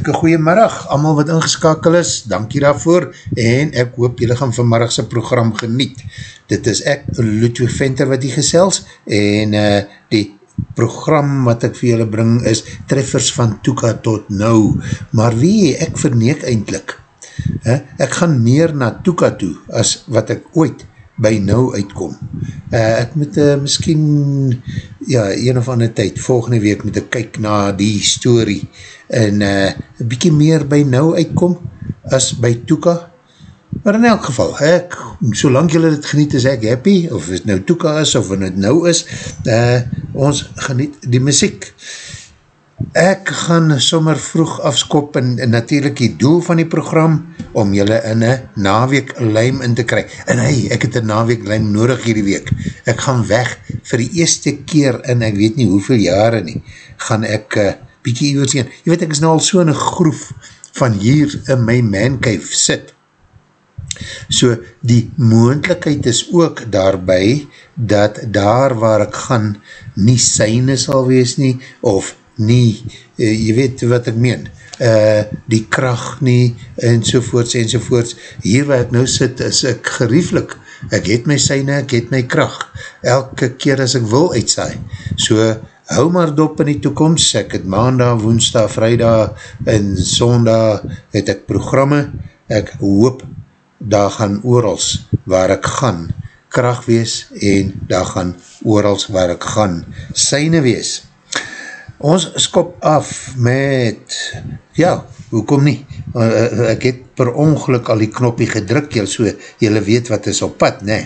hartelike goeiemiddag, allemaal wat ingeskakel is, dankie daarvoor, en ek hoop julle gaan vanmiddagse program geniet. Dit is ek, Ludwig Venter, wat die gesels, en uh, die program wat ek vir julle bring is Treffers van Toeka tot Nou, maar wie, ek verneek eindelijk. Uh, ek gaan meer na Toeka toe, as wat ek ooit by nou uitkom. Uh, ek moet uh, miskien ja, een of ander tyd, volgende week moet ek kyk na die story en uh, bykie meer by nou uitkom as by Toeka. Maar in elk geval, ek, solang julle dit geniet is ek happy, of het nou Toeka is, of het nou is, uh, ons geniet die muziek. Ek gaan sommer vroeg afskop en, en natuurlijk die doel van die program om julle in een naweek lijm in te kry. En hey, ek het een naweek lijm nodig hierdie week. Ek gaan weg vir die eerste keer in, ek weet nie hoeveel jare nie, gaan ek uh, bykie iwers heen. Je weet, ek is nou al so in een groef van hier in my mancave sit. So die moendlikheid is ook daarby dat daar waar ek gaan nie syne sal wees nie of nie, uh, jy weet wat ek meen, uh, die kracht nie ensovoorts ensovoorts. Hier waar ek nou sit is ek gerieflik. Ek het my syne, ek het my kracht. Elke keer as ek wil uitsaai. So hou maar dop in die toekomst. Ek het maandag, woensdag, vrijdag en sondag het ek programme. Ek hoop daar gaan oorals waar ek gaan kracht wees en daar gaan oorals waar ek gaan syne wees. Ons skop af met, ja, hoekom nie? Uh, ek het per ongeluk al die knoppie gedruk, jylle so, jylle weet wat is op pad, ne?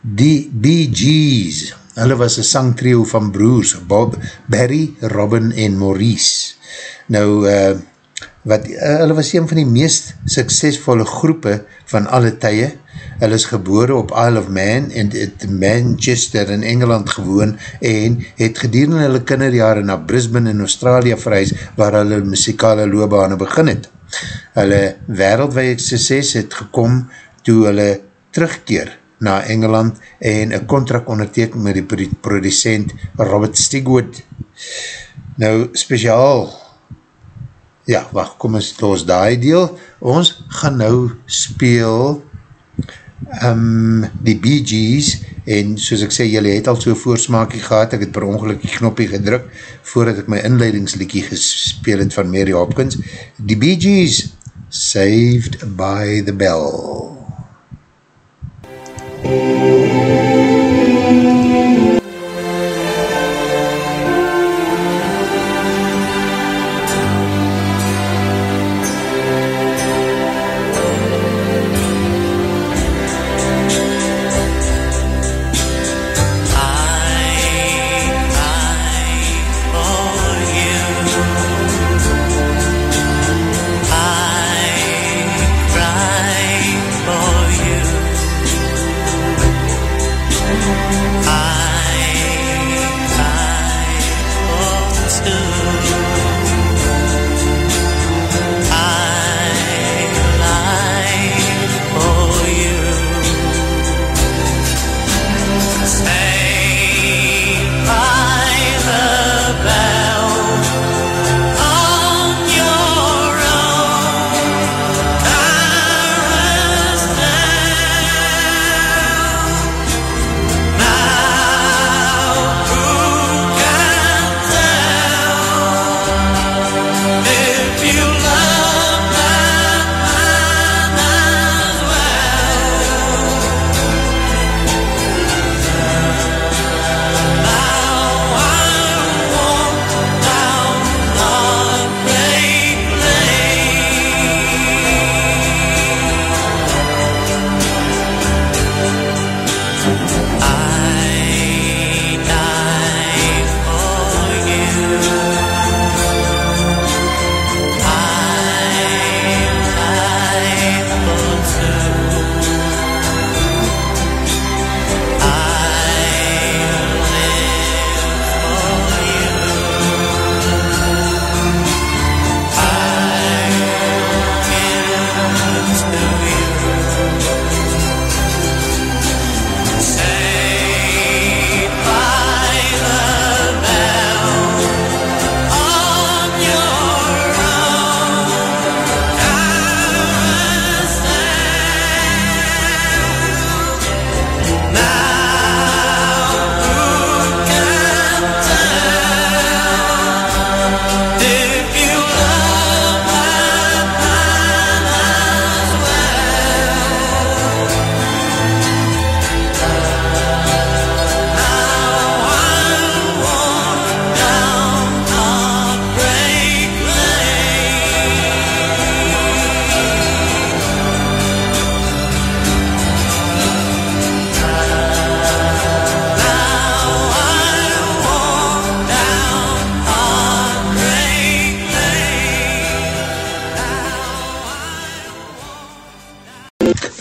Die Bee Gees, hulle was een sangtrio van broers, Bob, Barry, Robin en Maurice. Nou, uh, wat, uh, hulle was een van die meest suksesvolle groepe van alle tye, Hulle is gebore op Isle of Man en het Manchester in Engeland gewoon en het gedurende hulle kinderjare na Brisbane in Australië verhuis waar hulle muzikale loopbane begin het. Hulle wereldwijd succes het gekom toe hulle terugkeer na Engeland en een contract onderteken met die producent Robert Stigwood. Nou, speciaal ja, wacht, kom ons los die deel. Ons gaan nou speel um, die Bee Gees en soos ek sê, jylle het al so voorsmaakie gehad, ek het per ongeluk die knoppie gedruk voordat ek my inleidingsliekie gespeel het van Mary Hopkins. Die Bee Gees, Saved by the Bell. Now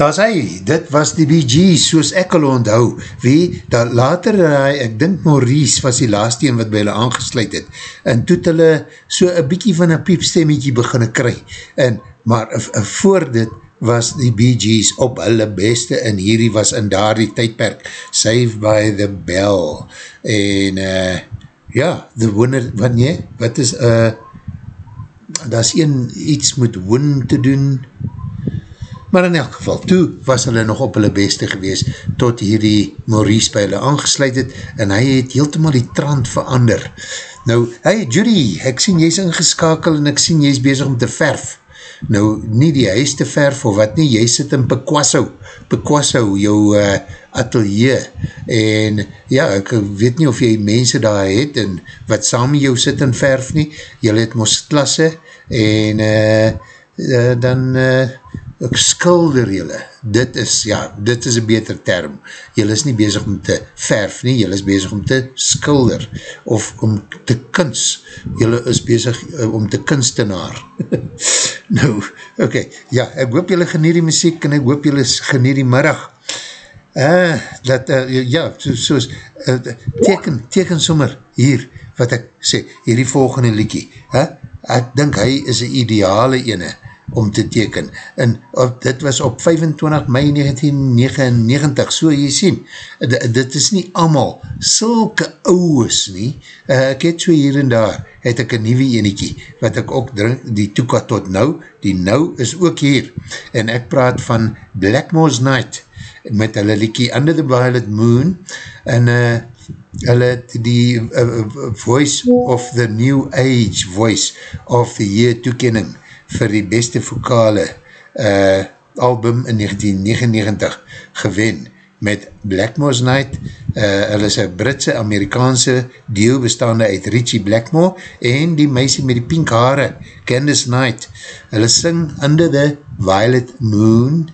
daar is hy, dit was die Gees, soos ek al onthou, wie, daar later, uh, ek dink Maurice was die laatste een wat by hulle aangesluit het, en toet hulle so een bykie van een piepstemmetje beginne kry, en, maar uh, uh, voor dit was die Gees op hulle beste, en hierdie was in daar die tydperk, Save by the Bell, en, uh, ja, the winner, wat nie, wat is, uh, daar is een, iets met win te doen, Maar in elk geval, toe was hulle nog op hulle beste gewees, tot hierdie Maurice by hulle aangesluit het, en hy het heeltemaal die trant verander. Nou, hey Judy, ek sien jy is ingeskakel, en ek sien jy is bezig om te verf. Nou, nie die huis te verf, of wat nie, jy sit in Pequasso, Pequasso, jou uh, atelier, en ja, ek weet nie of jy mense daar het, en wat saam jou sit in verf nie, jy het mos klasse, en uh, uh, dan... Uh, ek skulder jylle, dit is, ja, dit is een beter term, jylle is nie bezig om te verf nie, jylle is bezig om te skulder, of om te kunst, jylle is bezig uh, om te kunstenaar. nou, oké, okay, ja, ek hoop jylle genier die muziek, en ek hoop jylle genier die middag, uh, dat, uh, ja, soos, so, uh, teken, teken sommer hier, wat ek sê, hierdie volgende liekie, huh? ek dink hy is een ideale ene, om te teken. En op, dit was op 25 mei 1999, so jy sien, dit is nie allemaal sulke ouwes nie. Uh, ek het so hier en daar, het ek een nieuwe eniekie, wat ek ook drink, die toeka tot nou, die nou is ook hier. En ek praat van Blackmore's Night, met hulle liekie Under the Violet Moon, en uh, hulle die uh, Voice of the New Age Voice of the Year toekening, vir die beste vokale uh, album in 1999 gewen met Blackmore's Night. Uh, hulle is een Britse Amerikaanse deel bestaande uit Richie Blackmore en die meisie met die pink haare, Candice Night. Hulle sing Under the Violet Moon,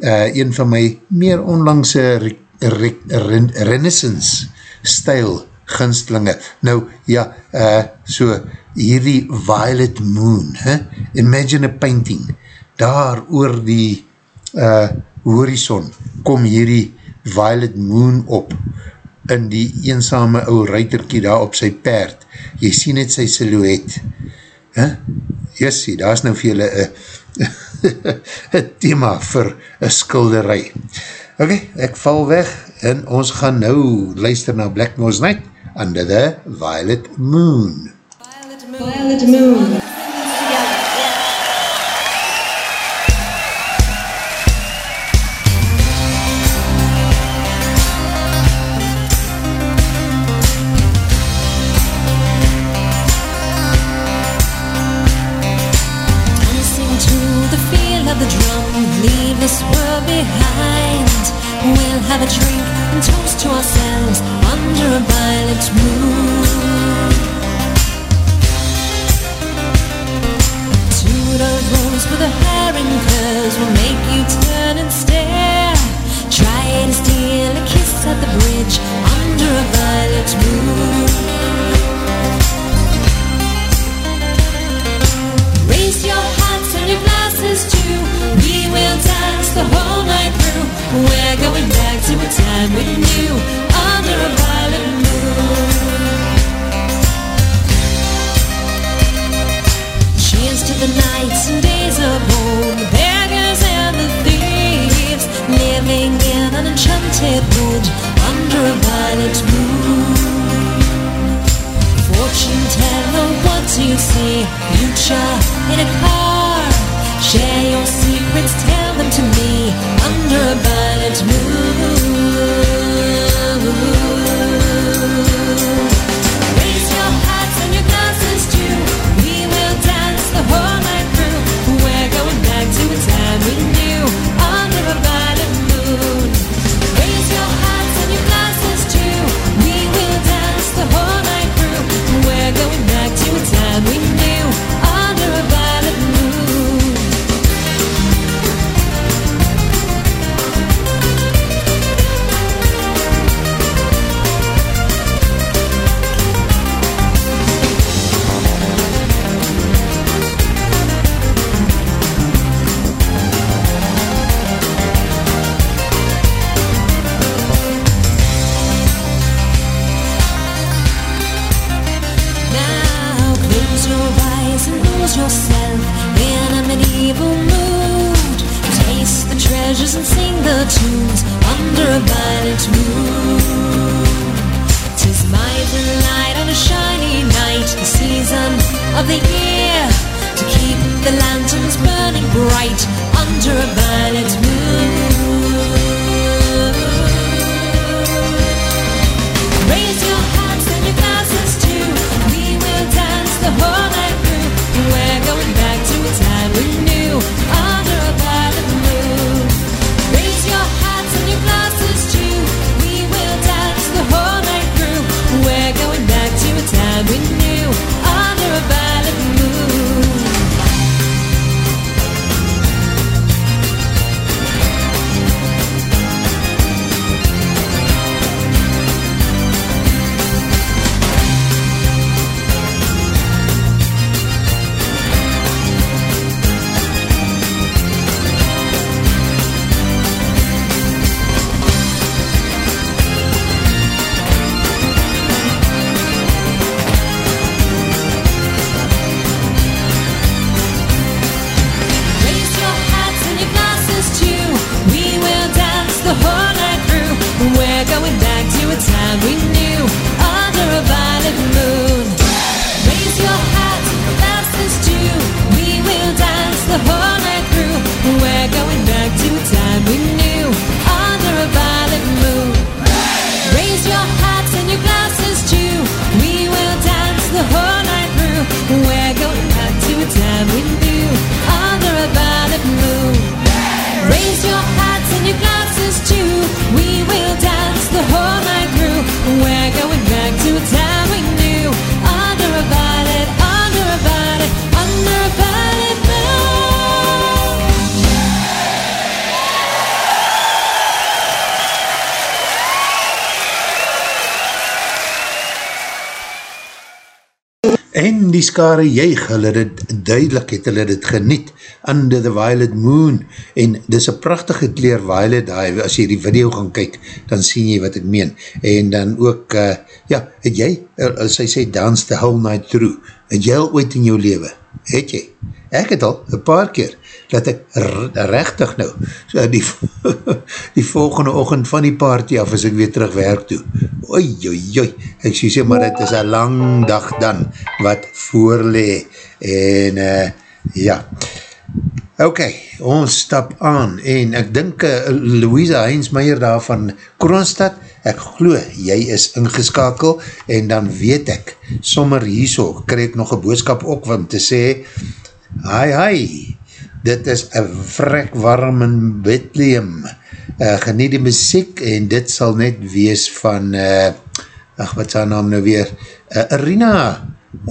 uh, een van my meer onlangse re re re renaissance style ginstlinge. Nou, ja, uh, so hierdie Violet Moon, he? imagine a painting, daar oor die uh, horizon kom hierdie Violet Moon op in die eensame ou ruiterkie daar op sy paard. Jy sien het sy silhouet. Jessie, daar is nou vir julle een thema vir een skilderij. Ok, ek val weg en ons gaan nou luister na Blackmore's Night under the Violet Moon. Violet Moon. Dancing a violet skare juig, hulle het duidelik het hulle dit geniet, Under the Violet Moon, en dis een prachtige kleur violet, daar, as jy die video gaan kyk, dan sien jy wat ek meen, en dan ook, uh, ja, het jy, uh, as hy sê, dance the whole night through, het jy al ooit in jou leven, het jy, ek het al, een paar keer, dat ek rechtig nou, so die, die volgende ochend van die party af, as ek weer terug werk toe, oei, oei, oei, ek sê sê, maar het is een lang dag dan, wat voorlee, en uh, ja, ok, ons stap aan, en ek dink uh, Louisa Heinsmeier daar van Kroonstad, ek glo, jy is ingeskakel, en dan weet ek, sommer hierso, krijg ek nog een boodskap ook, om te sê, hi hi, dit is een vrek warm in Bethlehem, uh, geniet die muziek, en dit sal net wees van, uh, ach, wat is haar naam nou weer, uh, Arina,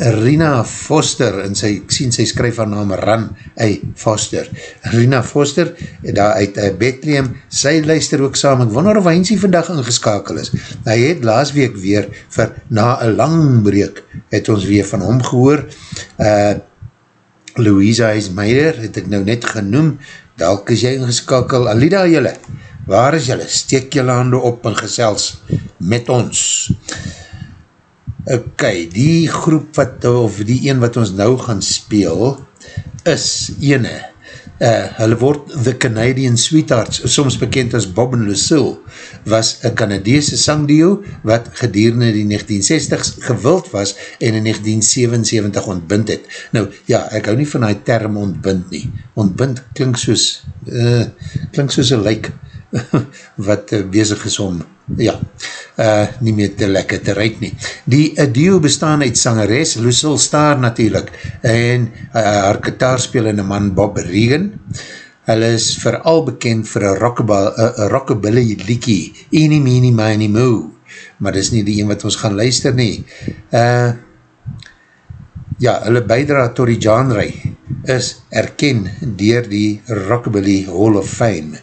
Rina Foster, en sy, ek sien sy skryf haar naam Ran A. Foster. Rina Foster, daar uit uh, Bethlehem, sy luister ook saam, ek wonder of Heinzie vandag ingeskakel is. Hy het laas week weer, vir na een lang breek, het ons weer van hom gehoor, uh, Louisa Heismeijer, het ek nou net genoem, dalk is jy ingeskakel, Alida jylle, waar is jylle, steek jylle handen op en gesels met ons. Ok, die groep wat, of die een wat ons nou gaan speel, is ene, uh, hulle word The Canadian Sweethearts, soms bekend as Bob en Lucille, was een Canadeese sangdio wat gedurende die 1960s gewild was en in 1977 ontbind het. Nou, ja, ek hou nie van die term ontbind nie. Ontbind klink soos, uh, klink soos een lijk wat uh, bezig is om ja, uh, nie meer te lekker te ruik nie. Die uh, duo bestaan uit sangeres, Lucille Starr natuurlijk, en uh, haar gitaarspeelende man Bob Regan. Hulle is vooral bekend vir een rockabilly, rockabilly liekie, Eenie Meenie Miny Moo, maar dis nie die een wat ons gaan luister nie. Uh, ja, hulle bijdra tot die genre is erken dier die Rockabilly Hall of Fame.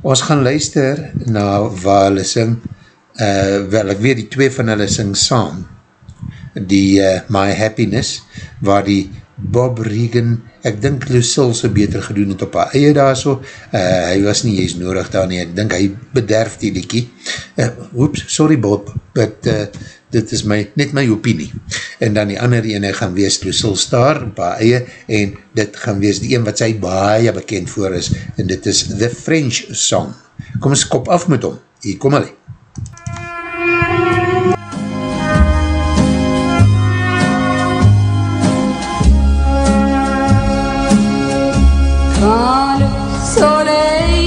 Ons gaan luister na waar hulle sing, uh, wel ek weet die twee van hulle sing saam, die uh, My Happiness, waar die Bob Regan, ek dink Lucille so beter gedoen het op haar eie daar so, uh, hy was nie juist nodig daar nie, ek dink hy bederf die liekie, uh, oops, sorry Bob, but uh, dit is my, net my opinie. En dan die ander ene gaan wees Lucille Star, baie eie, en dit gaan wees die een wat sy baie bekend voor is, en dit is The French Song. Kom ons kop af met hom, hier kom hulle. Quand le soleil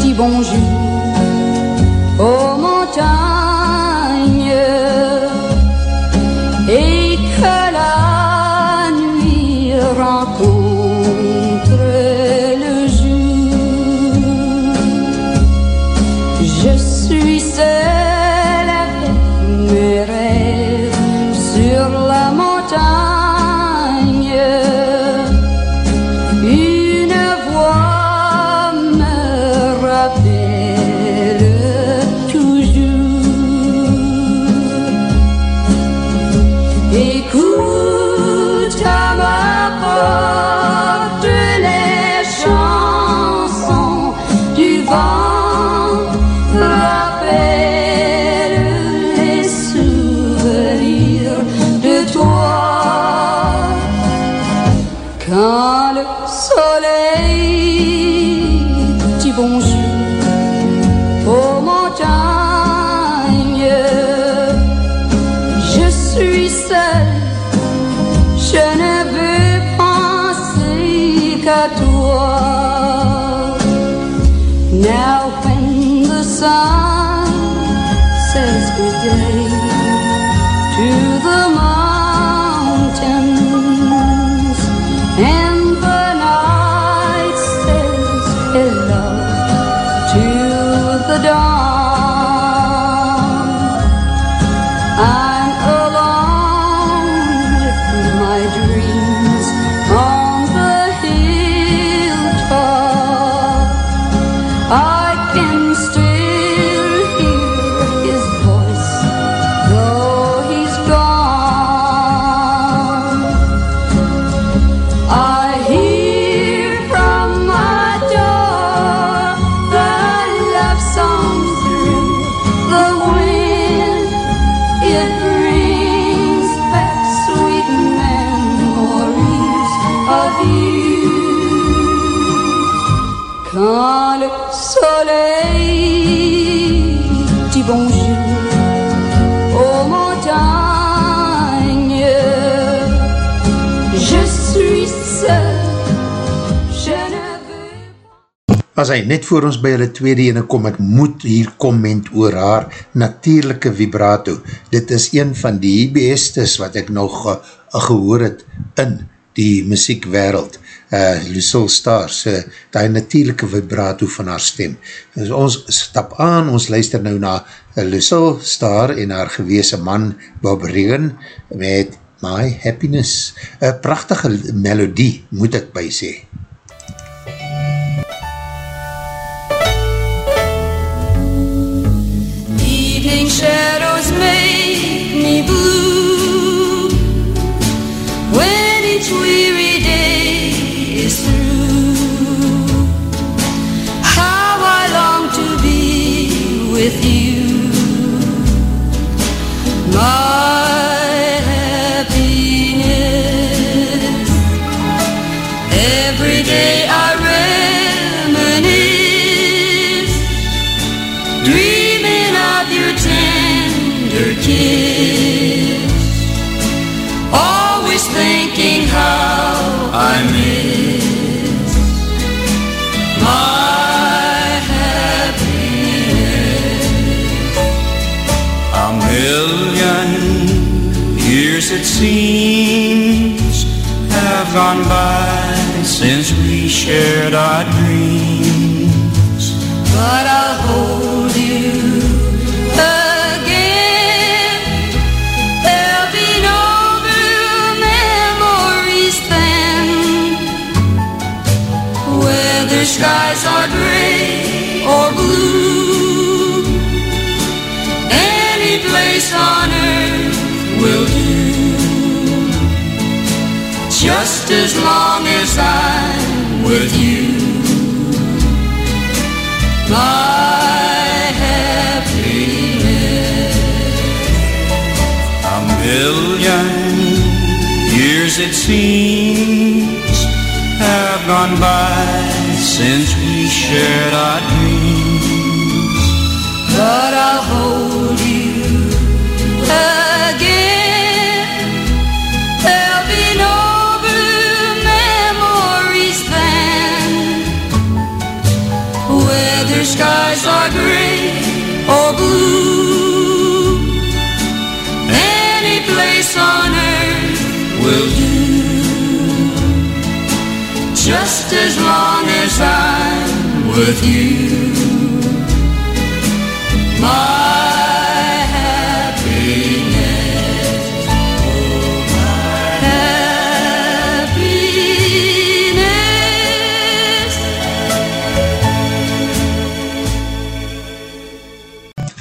dit bonjour, oh As hy net voor ons by hulle tweede ene kom, ek moet hier comment oor haar natuurlijke vibrato. Dit is een van die bestes wat ek nog uh, gehoor het in die muziekwereld. Uh, Lucille Stars, uh, die natuurlijke vibrato van haar stem. Dus ons stap aan, ons luister nou na uh, Lucille Star en haar gewese man Bob Regan met My Happiness. Een prachtige melodie, moet ek by sê. Evening blue we shared our dreams. But I'll hold you again. There'll be no blue memories then. Whether skies are gray or blue, any place on earth will do. Just as long as I'm with you my happiness. A million years it seems have gone by since we shared our dreams. But I'll hold skies are gray or blue. Any place on earth will do. Just as long as I'm with you.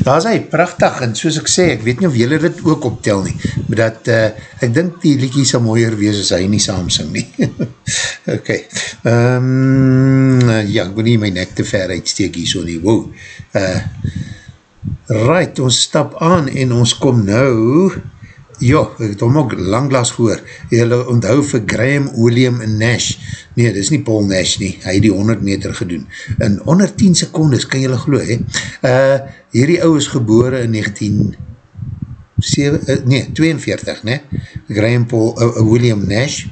Daar is hy, prachtig, en soos ek sê, ek weet nie of jylle dit ook optel nie, maar dat, uh, ek dink die liekie sal mooier wees as hy nie saam sing nie. ok, um, ja, ek moet nie my nek te ver uitsteek hier so nie, wow. Uh, right, ons stap aan en ons kom nou, ja, ek het hom ook langlaas gehoor, jylle onthou vir Graham William Nash, nee, dit is nie Paul Nash nie, hy het die 100 meter gedoen, in onder 10 secondes, kan jylle geloof, he, uh, hierdie ou is gebore in 19... 7, uh, nee, 42, ne? Graham Paul uh, William Nash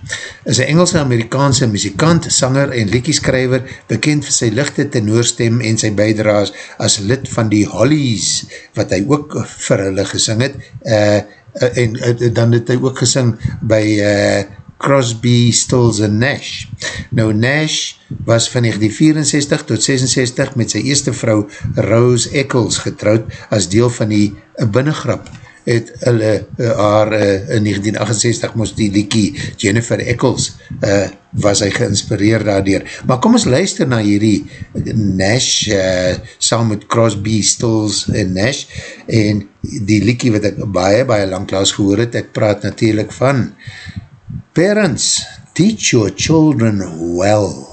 is een Engelse-Amerikaanse muzikant, sanger en liekieskrijver, bekend vir sy lichte tenoorstem en sy bijdraas as lid van die Hollies, wat hy ook vir hulle gesing het, uh, uh, en uh, dan het hy ook gesing by uh, Crosby, Stills en Nash. Nou Nash was van 1964 tot 66 met sy eerste vrou Rose Eccles getrouwd as deel van die binnengrap het hulle uh, haar uh, in 1968 moest die liekie Jennifer Eccles uh, was hy geïnspireerd daardoor. Maar kom ons luister na hierdie Nash uh, saam met Crosby, Stills en Nash en die liekie wat ek baie, baie langklaas gehoor het, ek praat natuurlijk van Parents, teach your children well.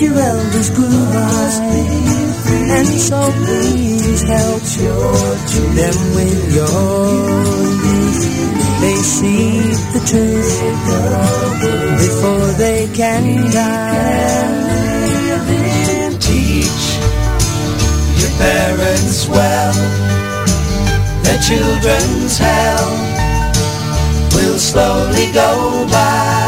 your elders grew by. And so please help them with your youth. They see the truth before they can die. Teach your parents well. Their children's hell will slowly go by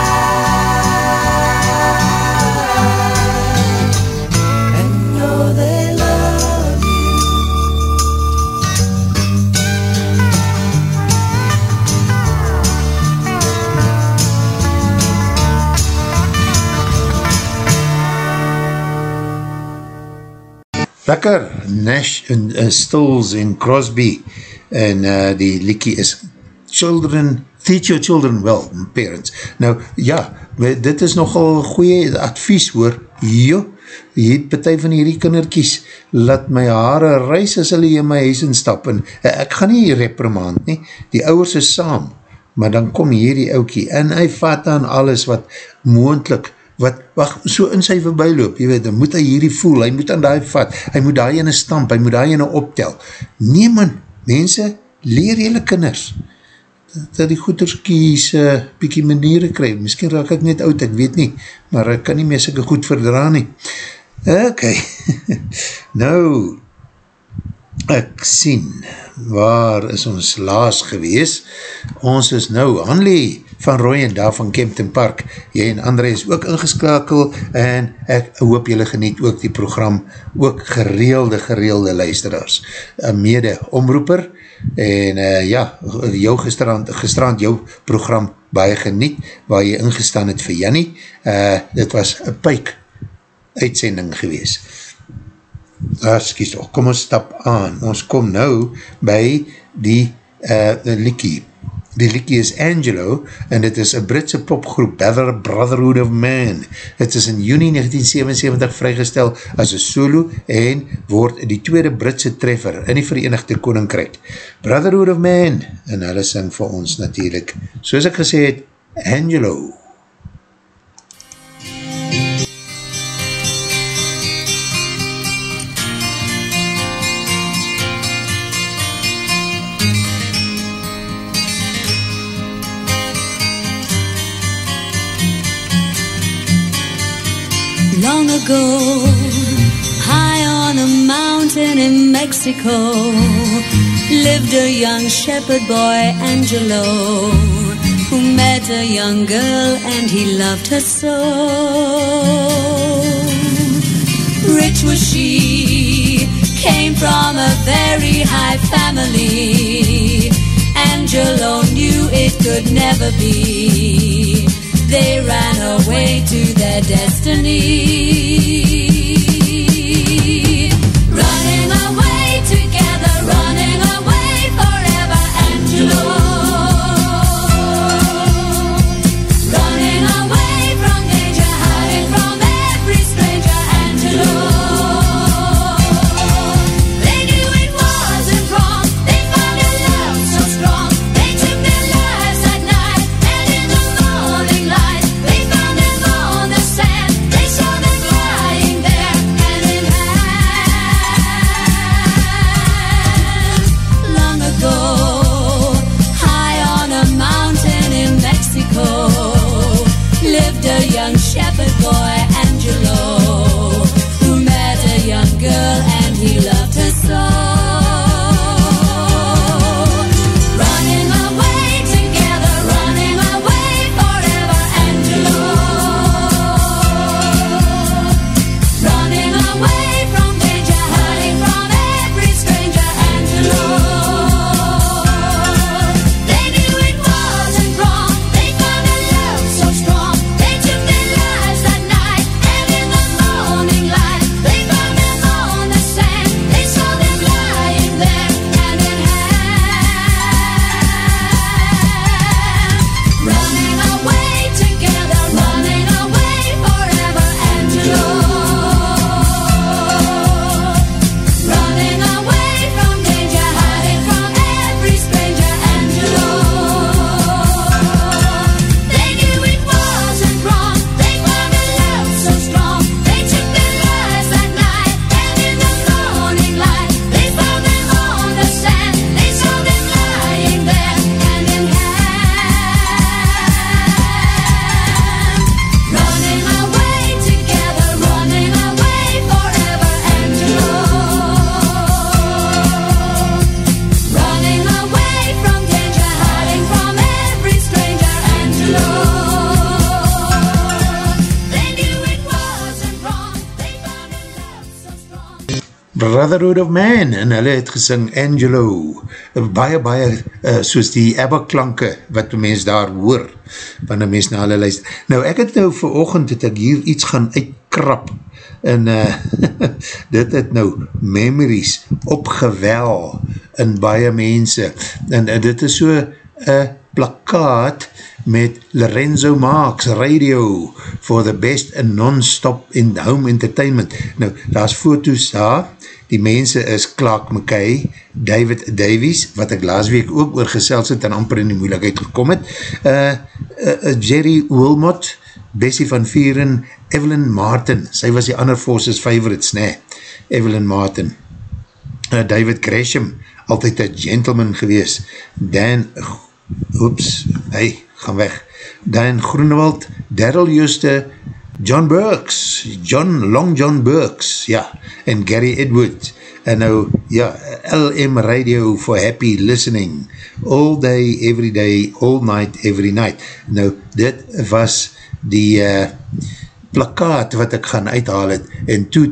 Lekker, Nash en uh, Stills en Crosby en uh, die liekie is Children, Teach Your Children Well, Parents. Nou, ja, dit is nogal goeie advies hoor, jo, het partij van hierdie kinderkies, laat my haare reis as hulle in my huis instap, en uh, ek gaan nie reprimand nie, die ouwers is saam, maar dan kom hierdie oukie, en hy vat aan alles wat moendlik, wat, wacht, so in sy voorbijloop, jy weet, dan moet hy hierdie voel, hy moet aan die vat, hy moet daar ene stamp, hy moet daar ene optel. Nee man, mense, leer jylle kinders, dat die goederskies uh, bykie maniere krijg, miskien raak ek net oud, ek weet nie, maar ek kan nie meer sikke goed verdra nie. Ok, nou, ek sien, waar is ons laas gewees? Ons is nou, Hanley van Rooyen, daar van Kempton Park, jy en André is ook ingeskakel, en ek hoop jylle geniet ook die program, ook gereelde, gereelde luisteraars. Een mede omroeper, en uh, ja, jou gestrand, gestrand jou program baie geniet, waar jy ingestaan het vir Jannie, uh, dit was een puik uitsending gewees. Excuse toch, kom ons stap aan, ons kom nou by die uh, Likkie, die liekie is Angelo en dit is een Britse popgroep Better Brotherhood of Man. Het is in juni 1977 vrygestel as een solo en word die tweede Britse treffer in die Verenigde Koninkrijk Brotherhood of Man en hulle sing vir ons natuurlijk. Soos ek gesê het Angelo. Long ago, high on a mountain in Mexico, lived a young shepherd boy, Angelo, who met a young girl and he loved her so. Rich was she, came from a very high family. Angelo knew it could never be they ran away to their destiny. Brotherhood of Man en hulle het gesing Angelo baie baie uh, soos die ABBA klanke wat die mens daar hoor wanneer mens na hulle luister nou ek het nou vir oogend het ek hier iets gaan uitkrap en uh, dit het nou memories opgewel in baie mense en uh, dit is so uh, plakkaat met Lorenzo Marks Radio for the best non-stop in home entertainment. Nou, daar is foto's daar, die mense is Clark McKay, David Davies, wat ek laas week ook oorgesels het en amper in die moeilijkheid gekom het, uh, uh, uh, Jerry Wilmot, Bessie van Vieren, Evelyn Martin, sy was die ander forces favorites, nee, Evelyn Martin, uh, David Gresham, altyd een gentleman gewees, Dan, oeps, hy, gaan weg, Dan Groenewald, Daryl Juste, John Burks, John, Long John Burks, ja, en Gary Edwards, en nou, ja, LM Radio for Happy Listening, all day, every day, all night, every night. Nou, dit was die uh, plakkaat wat ek gaan uithaal het, en toe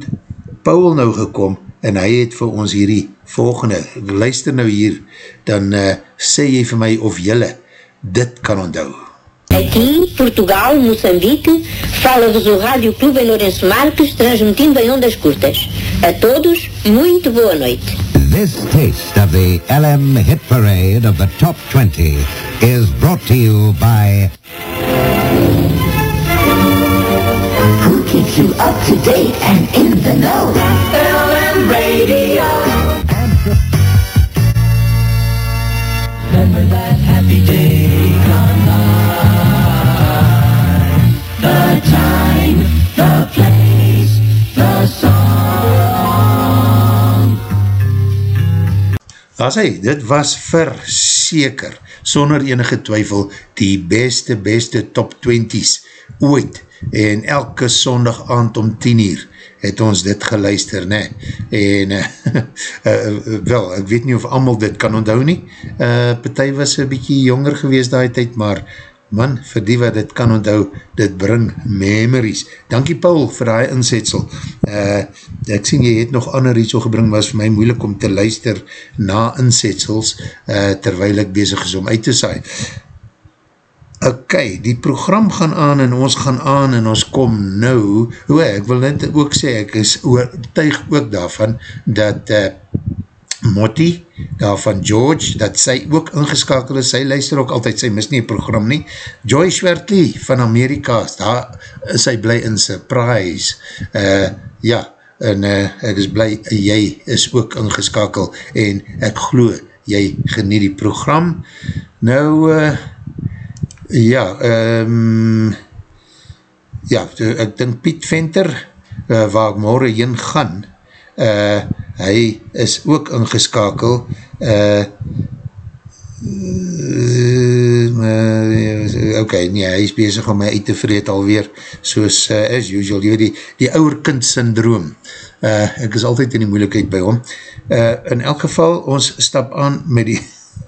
Paul nou gekom, en hy het vir ons hierdie volgende, luister nou hier, dan uh, sê jy vir my of jylle dit kan onthou. Aqui, Portugal, Moçambique, fala-vos o Rádio Clube em Lourenço Marques, transmitindo em ondas curtas. A todos, muito boa noite. This taste of the LM hit parade of the top 20 is brought to you by Who keeps you up to date and in the know? LM Radio. Remember that happy day Daar sê, dit was verseker, sonder enige twyfel, die beste, beste top 20s ooit, en elke sondag aand om 10 uur, het ons dit geluister, ne, en, uh, uh, wel, ek weet nie of allemaal dit kan onthou nie, uh, partij was een bykie jonger gewees daai tyd, maar, man, vir die wat dit kan onthou, dit bring memories. Dankie Paul vir die insetsel. Uh, ek sien jy het nog ander iets so gebring, was vir my moeilik om te luister na insetsels, uh, terwijl ek bezig is om uit te saai. Ok, die program gaan aan en ons gaan aan en ons kom nou, hoe ek wil net ook sê, ek is oortuig ook daarvan, dat uh, Motti, daar van George, dat sy ook ingeskakel is, sy luister ook altyd, sy mis nie program nie, Joy Schwertley van Amerika, daar is sy bly in surprise, uh, ja, en uh, ek is bly, jy is ook ingeskakel, en ek glo, jy geniet die program, nou, uh, ja, um, ja, ek dink Piet Venter, uh, waar ek morgen heen gaan, uh, hy is ook ingeskakel, uh, uh, ok, nee, hy is bezig om my uit te vreet alweer, soos uh, as usual, die, die, die ouwer kind syndroom, uh, ek is altyd in die moeilijkheid by hom, uh, in elk geval, ons stap aan met die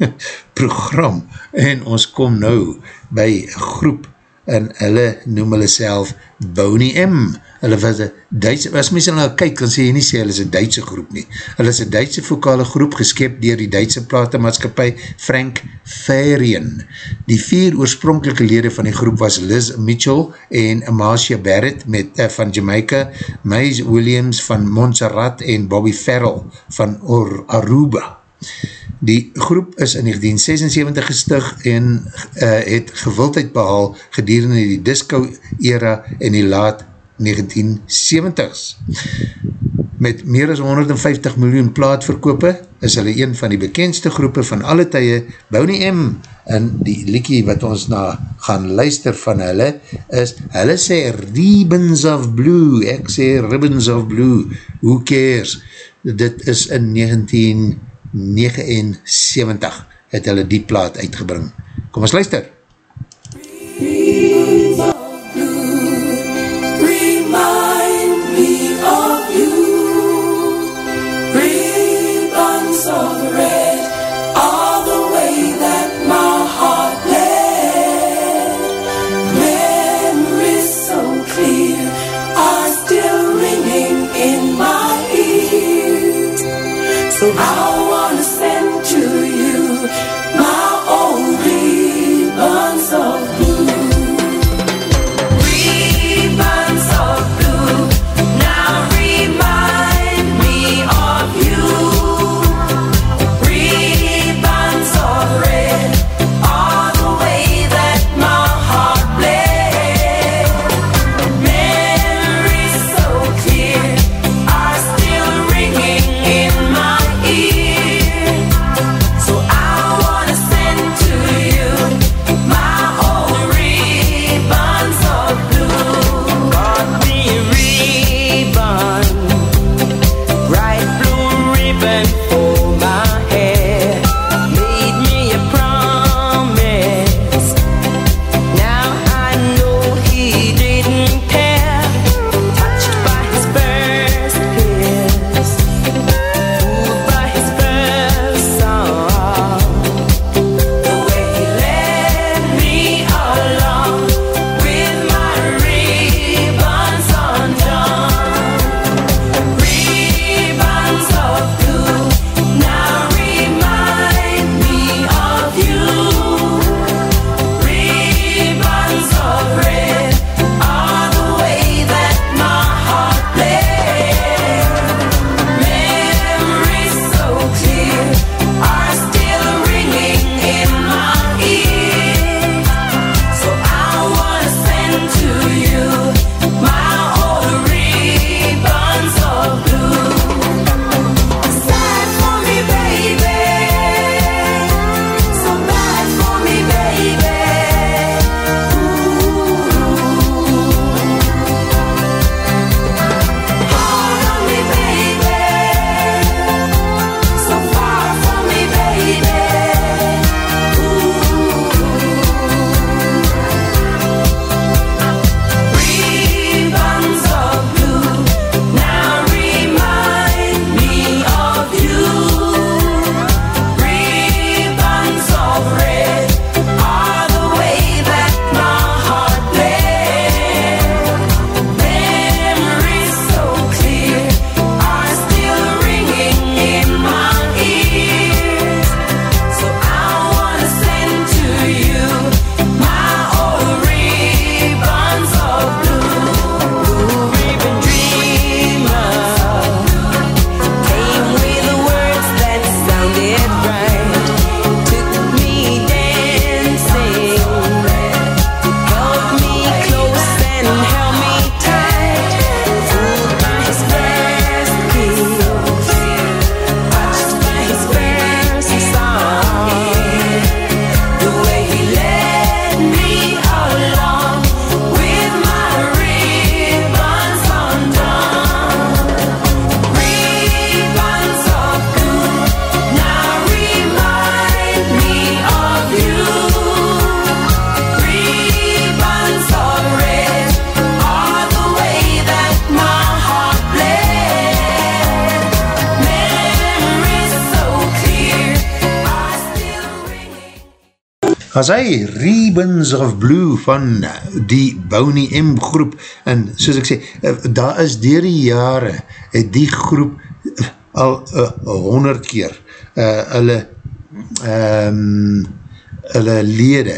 program, en ons kom nou by groep, en hulle noem hulle self Boney M, hulle was een Duitse, as mens nou kyk, dan sê jy nie sê, hulle is een Duitse groep nie. Hulle is een Duitse vokale groep geskep dier die Duitse platemaatskapie Frank Farian. Die vier oorspronkelike lede van die groep was Liz Mitchell en Amasia Barrett met, uh, van Jamaica, Maze Williams van Montserrat en Bobby Farrell van Or Aruba. Die groep is in 1976 gestig en uh, het gewildheid behaal gedurende die disco era in die laat 1970s. Met meer as 150 miljoen plaatverkope is hulle een van die bekendste groepe van alle tye Boney M en die liekie wat ons na gaan luister van hulle is, hulle sê Ribbons of Blue, ek sê Ribbons of Blue, who cares? Dit is in 19... 79 het hulle die plaat uitgebring. Kom ons luister. Remind as hy Ribbons of Blue van die Boney M groep, en soos ek sê, eh, daar is dier die jare, het die groep eh, al honderd uh, keer uh, hulle um, hulle lede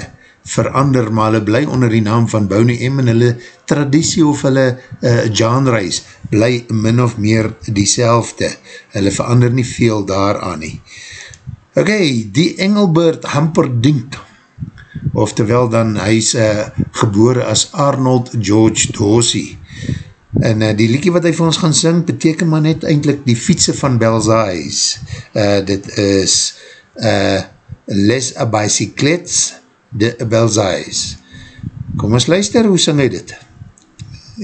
verander, maar hulle bly onder die naam van Boney M en hulle traditie of hulle uh, genreis bly min of meer die Hulle verander nie veel daaraan nie. Ok, die Engelbert Hamperdinck, oftewel dan, hy is uh, gebore as Arnold George Dorsey. En uh, die liekie wat hy vir ons gaan sing, beteken maar net eindelijk die fietsen van Belzais. Uh, dit is uh, Les a Bicyclettes, de Belzais. Kom ons luister, hoe sing hy dit?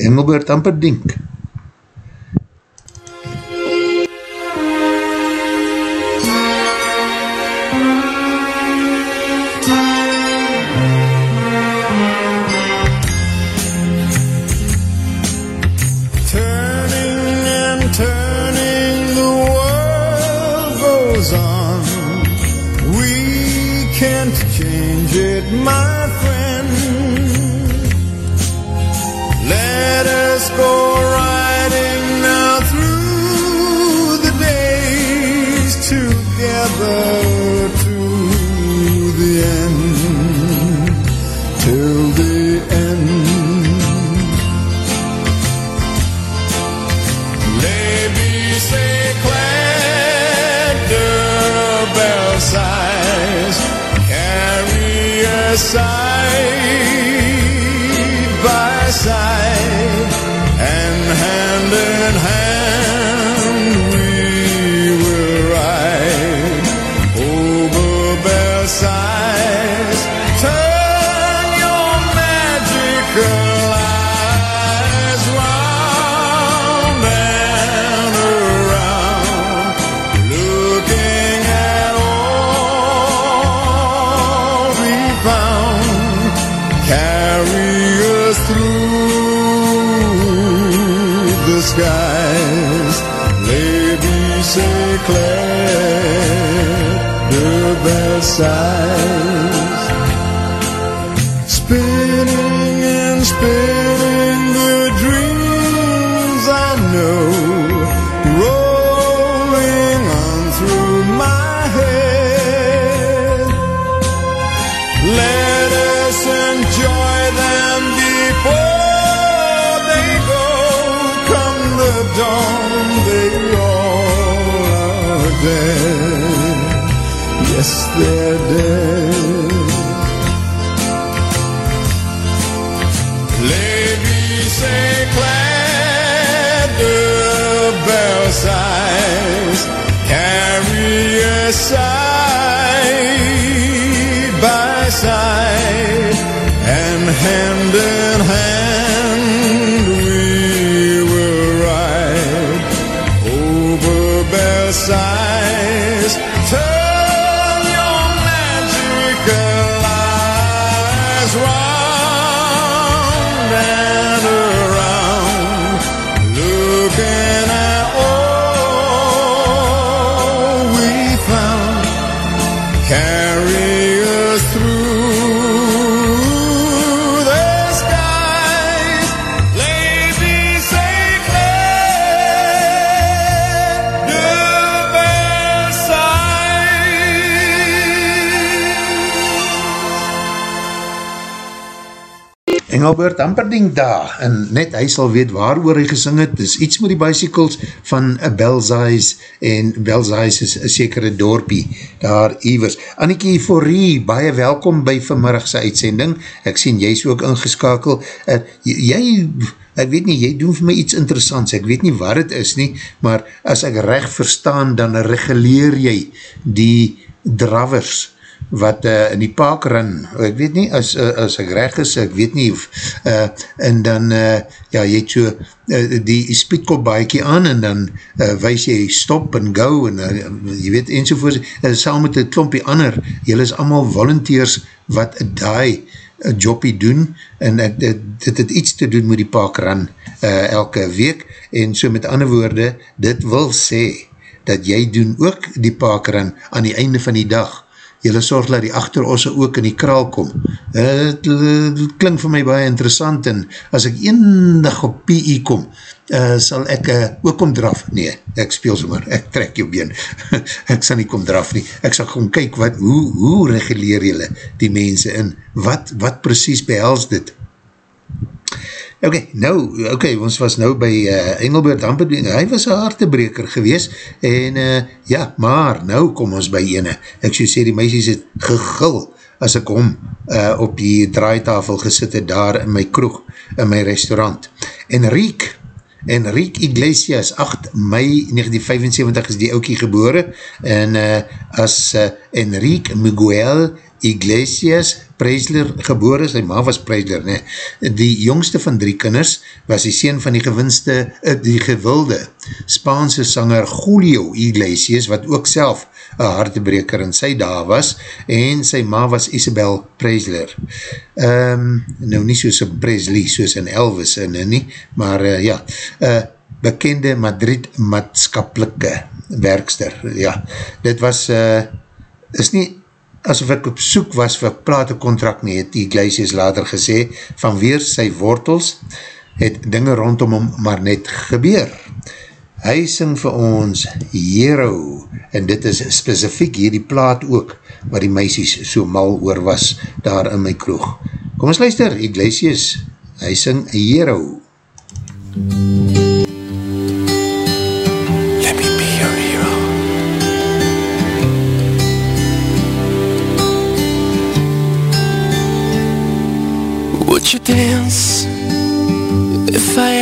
Engelbert Hamperdinck. MUZIEK turning, the world goes on. We can't change it, my friend. together. Engelbert Amperding daar, en net hy sal weet waar oor hy gesing het, is iets met die bicycles van Belzais, en Belzais is een sekere dorpie, daar Ivers. Annikie Forrie, baie welkom by vanmiddagse uitsending, ek sien jy is ook ingeskakel, uh, jy, ek weet nie, jy doen vir my iets interessants, ek weet nie waar het is nie, maar as ek recht verstaan, dan reguleer jy die dravers, wat uh, in die parkrun, ek weet nie, as, uh, as ek reg is, ek weet nie, uh, en dan, uh, ja, jy het so uh, die speedkop baiekie aan, en dan uh, wees jy stop en go, en uh, jy weet, enzovoort, uh, saam met die klompie ander, jy is allemaal volunteers, wat die uh, jobbie doen, en uh, dit, dit het iets te doen met die parkrun, uh, elke week, en so met ander woorde, dit wil sê, dat jy doen ook die parkrun aan die einde van die dag, jylle sorg dat die achterosse ook in die kraal kom. Uh, het, klink vir my baie interessant en as ek eendag op PE kom, uh, sal ek uh, ook kom draf. Nee, ek speel sommer, ek trek jou been. ek sal nie kom draf nie. Ek sal gewoon kyk, wat, hoe, hoe reguleer jylle die mense in? Wat, wat precies behels dit? Ok, nou, ok, ons was nou by uh, Engelbert Amperding, hy was een hartebreker gewees, en uh, ja, maar nou kom ons by ene, ek so sê die meisies het gegil, as ek hom uh, op die draaitafel gesit het daar in my kroeg, in my restaurant. Enrique, Enrique Iglesias, 8 mei 1975 is die oukie gebore, en uh, as uh, Enrique Miguel Iglesias Preisler gebore, sy ma was Preisler, nee. die jongste van drie kinders was die sien van die gewinste, uh, die gewilde Spaanse sanger Julio Iglesias, wat ook self een hartebreker in sy daar was, en sy ma was Isabel Preisler. Um, nou nie soos een Presley, soos een Elvis, en, nie, maar uh, ja, uh, bekende Madrid maatskapelike werkster, ja, dit was, uh, is nie asof ek op soek was vir platencontract nie, het Iglesias later gesê, vanweer sy wortels, het dinge rondom hom maar net gebeur. Hy sing vir ons Hero, en dit is specifiek hierdie plaat ook, waar die meisies so mal oor was, daar in my kroeg. Kom ons luister, Iglesias, hy sing Hero. Let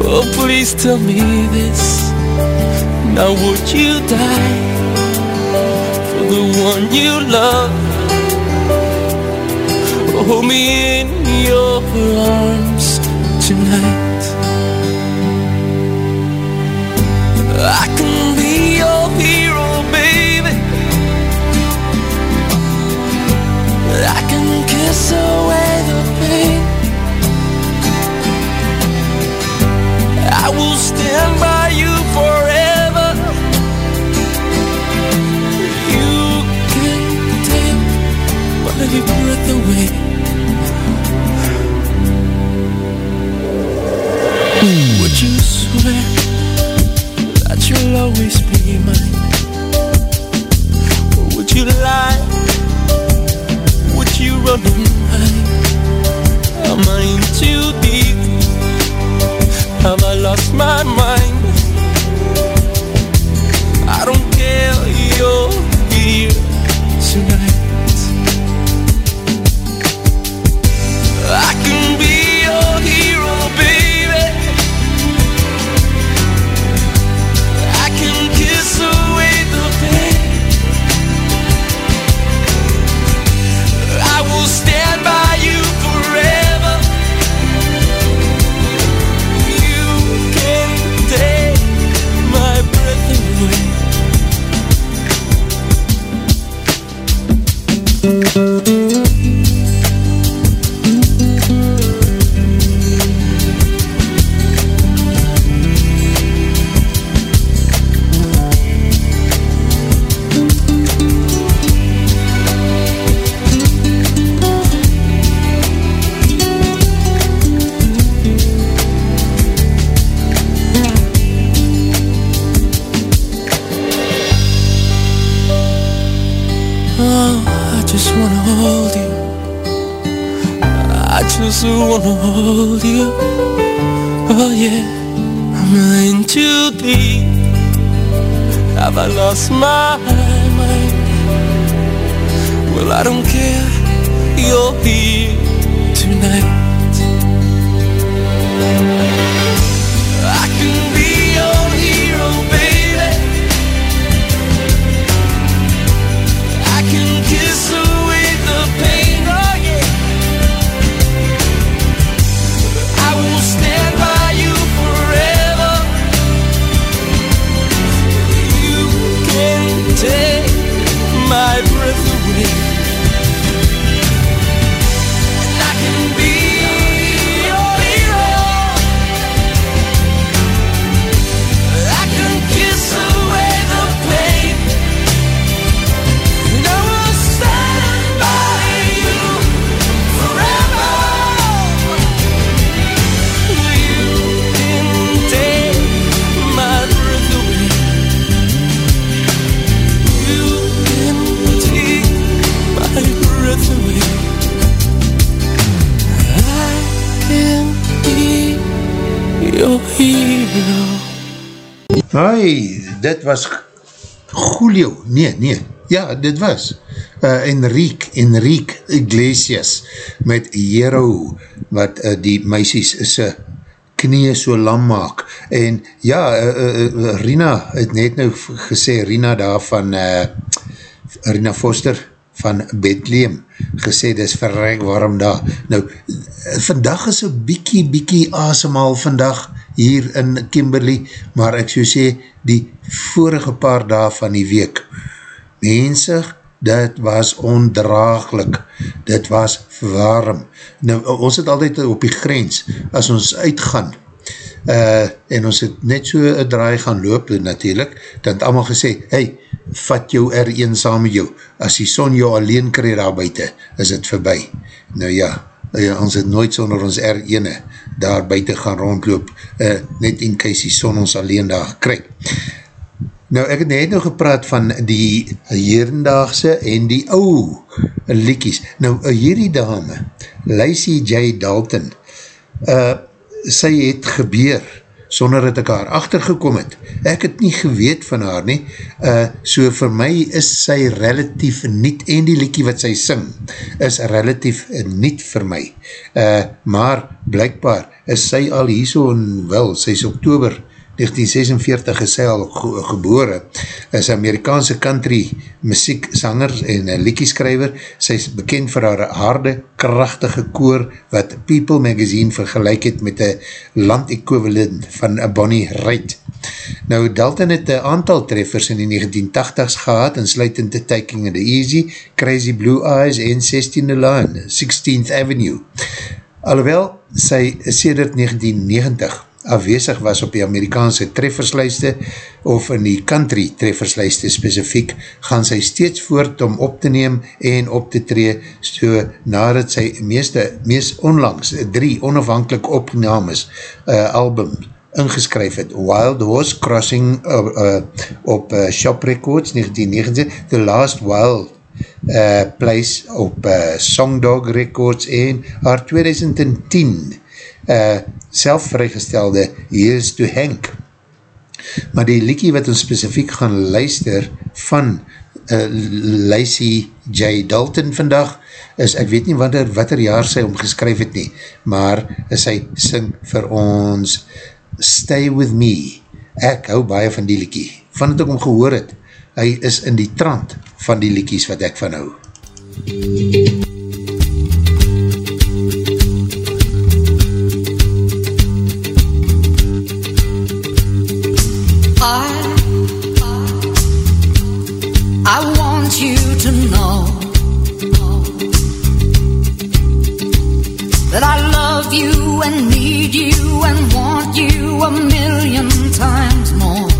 Oh, please tell me this. Now, would you die for the one you love? Oh, hold me in your arms tonight. I can be your hero, baby. I can kiss away the pain. I will stand by you forever. You can take my breath away. Would you swear that you'll always be mine? Or would you lie? Would you run and hide? Am I too lost my mind? Was Julio, nee, nee, ja, dit was uh, Enrique, Enrique Iglesias met Hero, wat uh, die meisies sy knie so lam maak, en ja, uh, uh, Rina het net nou gesê, Rina daar van uh, Rina Foster van Bethlehem, gesê, dis verrek warm daar, nou, vandag is een biekie, biekie asemal vandag, hier in Kimberley, maar ek so sê, die vorige paar dae van die week, mense, dit was ondraaglik, dit was warm, nou, ons het altyd op die grens, as ons uitgaan, uh, en ons het net so een draai gaan loop, natuurlijk, dan het allemaal gesê, hey, vat jou er een saam met jou, as die son jou alleen krijg daar buiten, is het voorbij, nou ja, ja, ons het nooit sonder ons R1 daar buiten gaan rondloop, uh, net in case die son ons alleen daar krijg. Nou, ek het net nou gepraat van die herendaagse en die ou liekies. Nou, hierdie dame, Lacey J. Dalton, uh, sy het gebeur, sonder dat ek haar achtergekom het. Ek het nie geweet van haar nie, uh, so vir my is sy relatief niet, en die liekie wat sy sing, is relatief niet vir my. Uh, maar, blijkbaar, is sy al hier so, wel, sy is oktober 1946 is sy al ge gebore, is Amerikaanse country muziek sanger en liekieskrijver, sy is bekend vir haar harde, krachtige koor, wat People Magazine vergelijk het met een land-equivalent van Bonnie Wright. Nou, Dalton het een aantal treffers in die 1980s gehad, en sluitend The Taking of the Easy, Crazy Blue Eyes en 16th Line, 16th Avenue. Alhoewel, sy sedert 1990 afwezig was op die Amerikaanse trefferslijste of in die country trefferslijste specifiek, gaan sy steeds voort om op te neem en op te tree, so nadat sy meeste, meest onlangs drie onafhankelijk opnames uh, album ingeskryf het. Wild Horse Crossing uh, uh, op uh, Shop Records 1990, The Last Wild uh, Place op uh, Songdog Records en haar 2010 uh, selfvrygestelde Here's to Hank. Maar die liekie wat ons specifiek gaan luister van uh, Lacey J. Dalton vandag, is, ek weet nie wat er, wat er jaar sy omgeskryf het nie, maar sy sing vir ons Stay With Me. Ek hou baie van die liekie. Van het ek om gehoor het, hy is in die trant van die liekies wat ek van hou. MUZIEK you and need you and want you a million times more.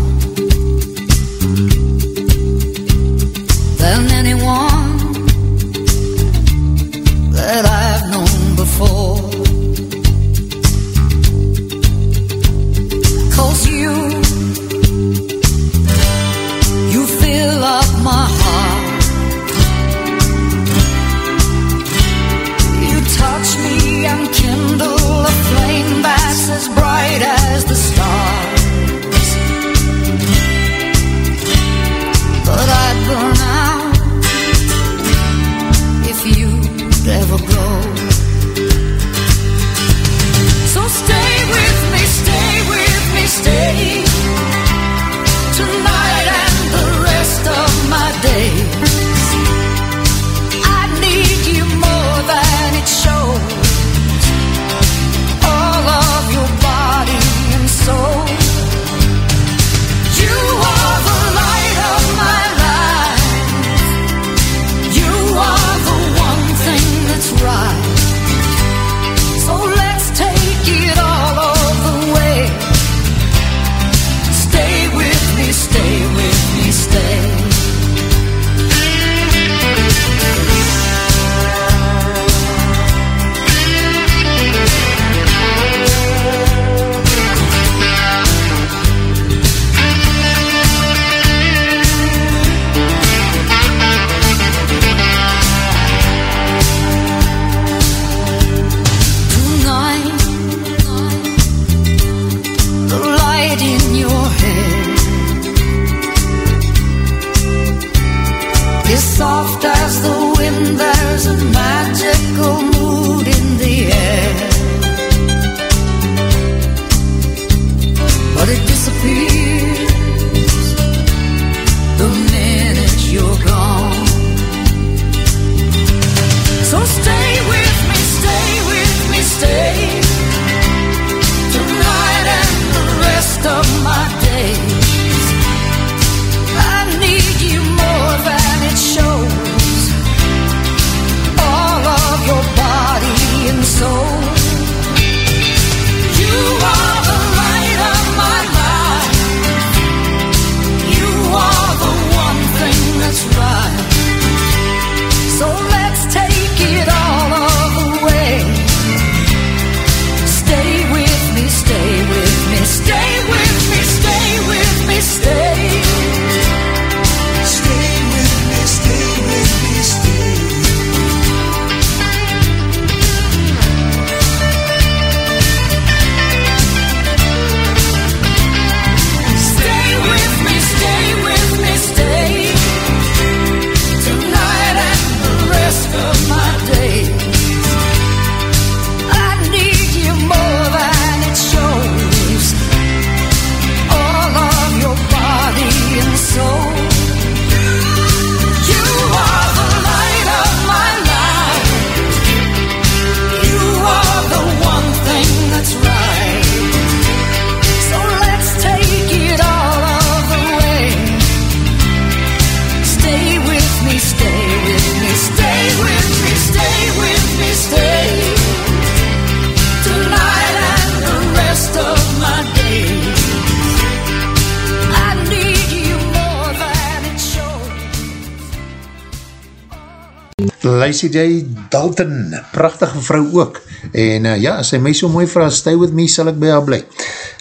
Lacey J. Dalton, prachtige vrou ook, en uh, ja, as sy my so mooi vraag, stay with me, sal ek by haar bly.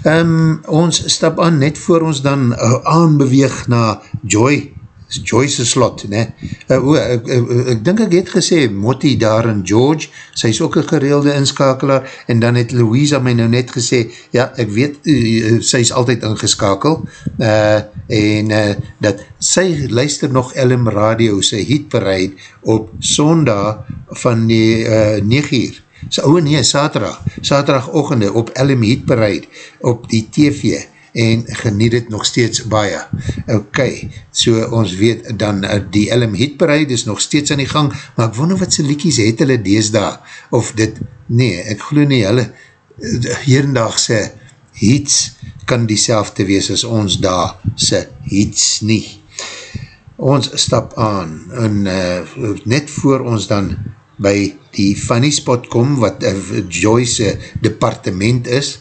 Um, ons stap aan, net voor ons dan uh, aanbeweeg na Joy, Joyce slot, ne? Uh, o, ek, ek, ek dink ek het gesê, Motti daar in George, sy is ook een gereelde inskakelaar, en dan het Louisa my nou net gesê, ja, ek weet, uh, sy is altyd ingeskakel, uh, en uh, dat sy luister nog LM Radio, sy hitparade op sondag van die uh, 9 uur, so, o nee, saterdag, saterdag ochende op LM hitparade, op die TV, en geniet het nog steeds baie. Ok, so ons weet dan uh, die LM Hitparade is nog steeds aan die gang, maar ek wonder wat sy liekies het hulle dees daar, of dit, nee, ek geloof nie, hulle hierendagse hits kan die selfde wees as ons daar sy hits nie. Ons stap aan, en uh, net voor ons dan by die funny spot kom, wat uh, Joyce departement is,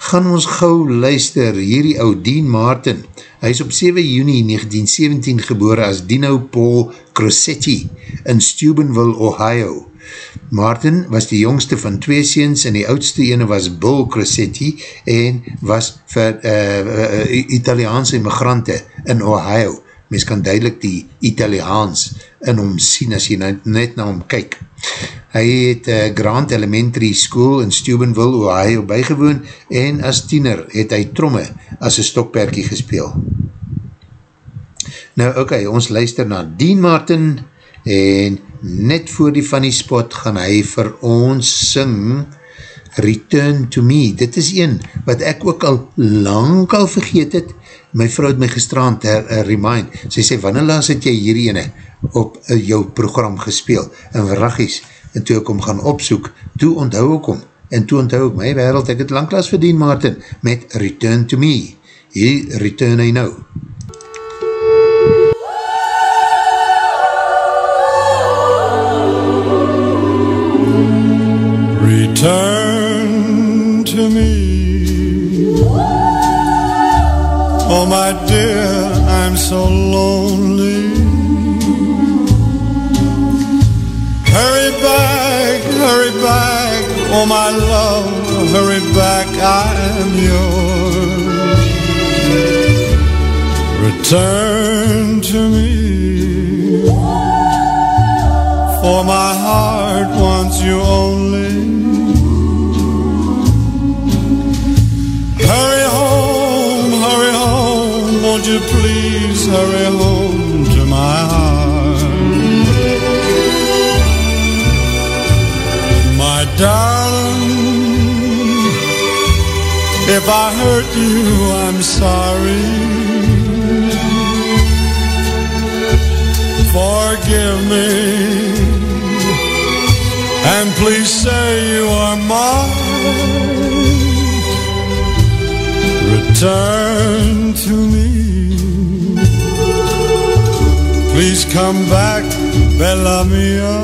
gaan ons gauw luister, hierdie ou Dean Martin, hy is op 7 juni 1917 gebore as Dino Paul Crossetti in Steubenville, Ohio. Martin was die jongste van twee seens en die oudste ene was Bill Crossetti en was vir uh, Italiaanse immigrante in Ohio. Mens kan duidelik die Italiaans in hom sien as jy net na hom kyk. Hy het uh, Grant Elementary School in Steubenville, Ohio bygewoon en as tiener het hy tromme as een stokperkie gespeel. Nou okay, ons luister na Dean Martin en net voor die funny spot gaan hy vir ons sing Return to Me. Dit is een wat ek ook al lang al vergeet het. My vrou het my gestraand her, uh, remind. Sy sê, wanneer laas het jy hierdie ene op uh, jou program gespeel? En verragies, en toe ek om gaan opsoek, toe onthou ek om, en toe onthou ek my wereld, ek het langklaas verdien, Martin, met Return to Me. Hier return I know. Return to me Oh my dear, I'm so lonely oh my love, hurry back, I'm yours. Return to me, for my heart wants you only. Hurry home, hurry home, won't you please hurry home to my heart? My darling, if I hurt you, I'm sorry. Forgive me, and please say you are mine. Return to me. Please come back, Bella Mia.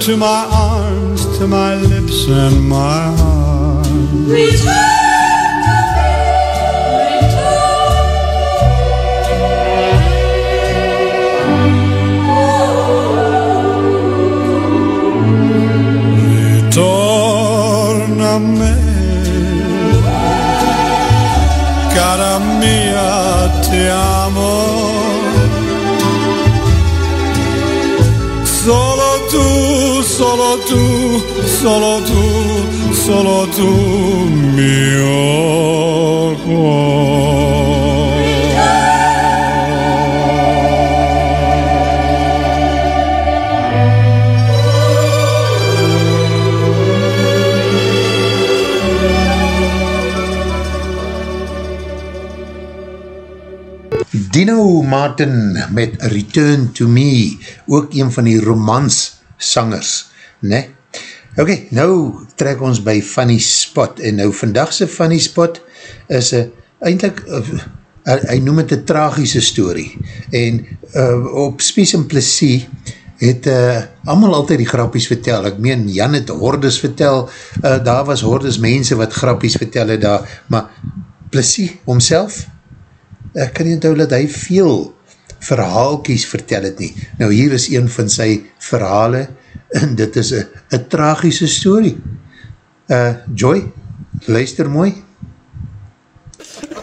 To my arms, to my lips and my heart. Ritorna solo tu, solo tu, mio cuore. Dino Martin met Return to Me, ook een van die romans sangers, ne? Ok, nou trek ons by Funny Spot, en nou vandagse Funny Spot is uh, eindelijk, uh, hy noem het een tragische story, en uh, op Spies en Plessis het uh, allemaal altyd die grappies vertel, ek meen Jan het hordes vertel, uh, daar was hordes mense wat grappies vertel het daar, maar Plessis, homself, ek kan nie onthou dat hy veel verhaalkies vertel het nie. Nou hier is een van sy verhale en dit is een tragische story. Uh, Joy, luister mooi.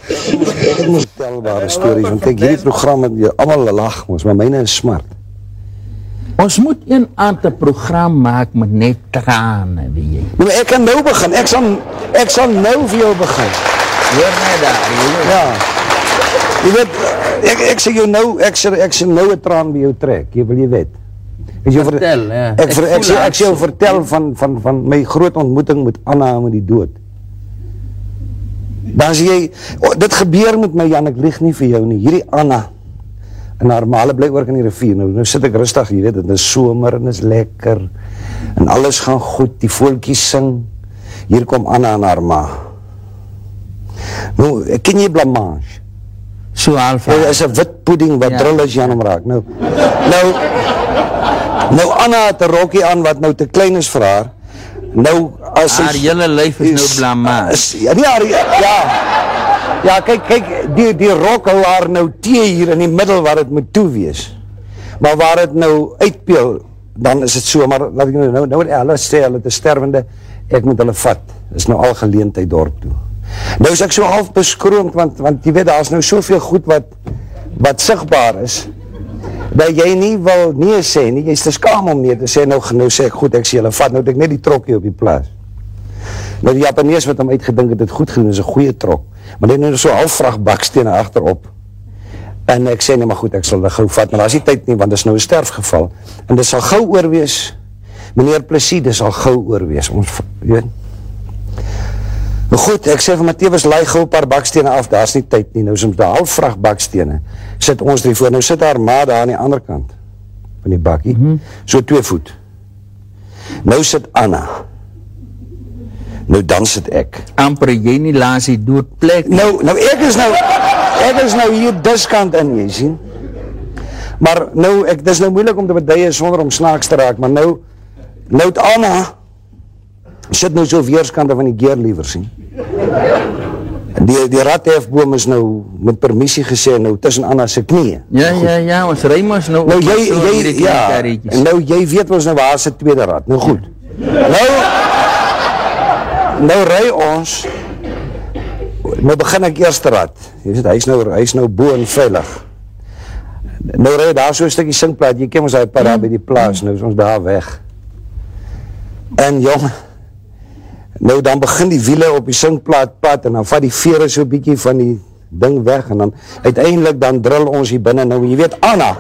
Ek het moest telbare stories, want kyk, hierdie program het jy allemaal lach, ons, maar myne is smart. Ons moet een aand een program maak met net trane, weet jy. Nou, ek kan nou begin, ek sal, ek sal nou vir jou begin. Hoor my daar, weet. Ja. Jy weet, ek, ek sê jou nou, ek sê, ek sê nou een traan by jou trek, jy wil jy weet. Ek jou ver- Vertel, ja. Ek, Ek ek, ek sê jou vertel van, van, van my groot ontmoeting met Anna met die dood. Dan sê jy, oh, dit gebeur met my Jan, ek lieg nie vir jou nie, hierdie Anna, en haar male bly ook in die rivier, nou, nou sit ek rustig, weet, het is somer en is lekker, en alles gaan goed, die voeltjies sing, hier kom Anna en haar ma. Nou, ken jy blamage? So half. Dit is 'n wit pudding wat ja. drill as jy aan hom raak. Nou nou nou Anna het 'n rokkie aan wat nou te klein is vir haar. Nou as Haar hele lyf is nou blamage. Is, ja, nee, haar, ja. Ja, kyk kyk die die rok hou haar nou teë hier in die middel waar dit moet toe wees. Maar waar dit nou uitpeel, dan is dit so, maar laat ek nou nou nou hulle sê hulle is sterwende, ek moet hulle vat. Dis nou al geleentheid dorp toe. Nou is ek so half beskroomd want want jy weet daar's nou soveel goed wat wat sigbaar is dat jy nie wil nee sê nie, jy's te skaam om nee te sê nou nou sê ek goed ek sê hulle vat nou ek net die trokkie op die plaas. Nou die Japanees wat hom uitgedink het, het goed gedoen, is 'n goeie trok. Maar dit nou so half vrag bakstene agterop. En ek sê nee maar goed, ek sal dit gou vat, maar daar's nie tyd nie want dit is nou 'n sterfgeval en dit sal gou oor wees. Meneer Plessis, dit sal gou oor wees. Ons weet goed, ek sê vir Matthäus, laai gauw paar bakstene af, daar is nie tyd nie, nou ons die half vracht bakstene, sit ons drie voor, nou sit haar ma daar aan die ander kant, van die bakkie, mm -hmm. so twee voet. Nou sit Anna, nou dan sit ek. Amper, jy nie laas die dood plek. Nou, nou ek is nou, ek is nou hier diskant in, jy sien. Maar nou, ek, dis nou moeilik om te beduie sonder om snaaks te raak, maar nou, nou het Anna, sit nou so weerskante van die geer liever sien. Die, die rathefboom is nou met permissie gesê nou tussen Anna se knieë. Ja, ja, ja, ons ry mos nou. Nou jy so jy hierdie ja, nou jy weet ons nou waar se tweede rad. Nou goed. Nou nou ry ons nou begin ek eerste rad. Jy weet hy's nou hy's nou bo en veilig. Nou ry daar so 'n stukkie sinkplaat. Jy ken ons daai pad daar by die plaas. Nou is ons daar weg. En jong Nou dan begin die wiele op die sinkplaat pad en dan vat die vere so bietjie van die ding weg en dan uiteindelik dan drill ons hier binne. Nou jy weet Anna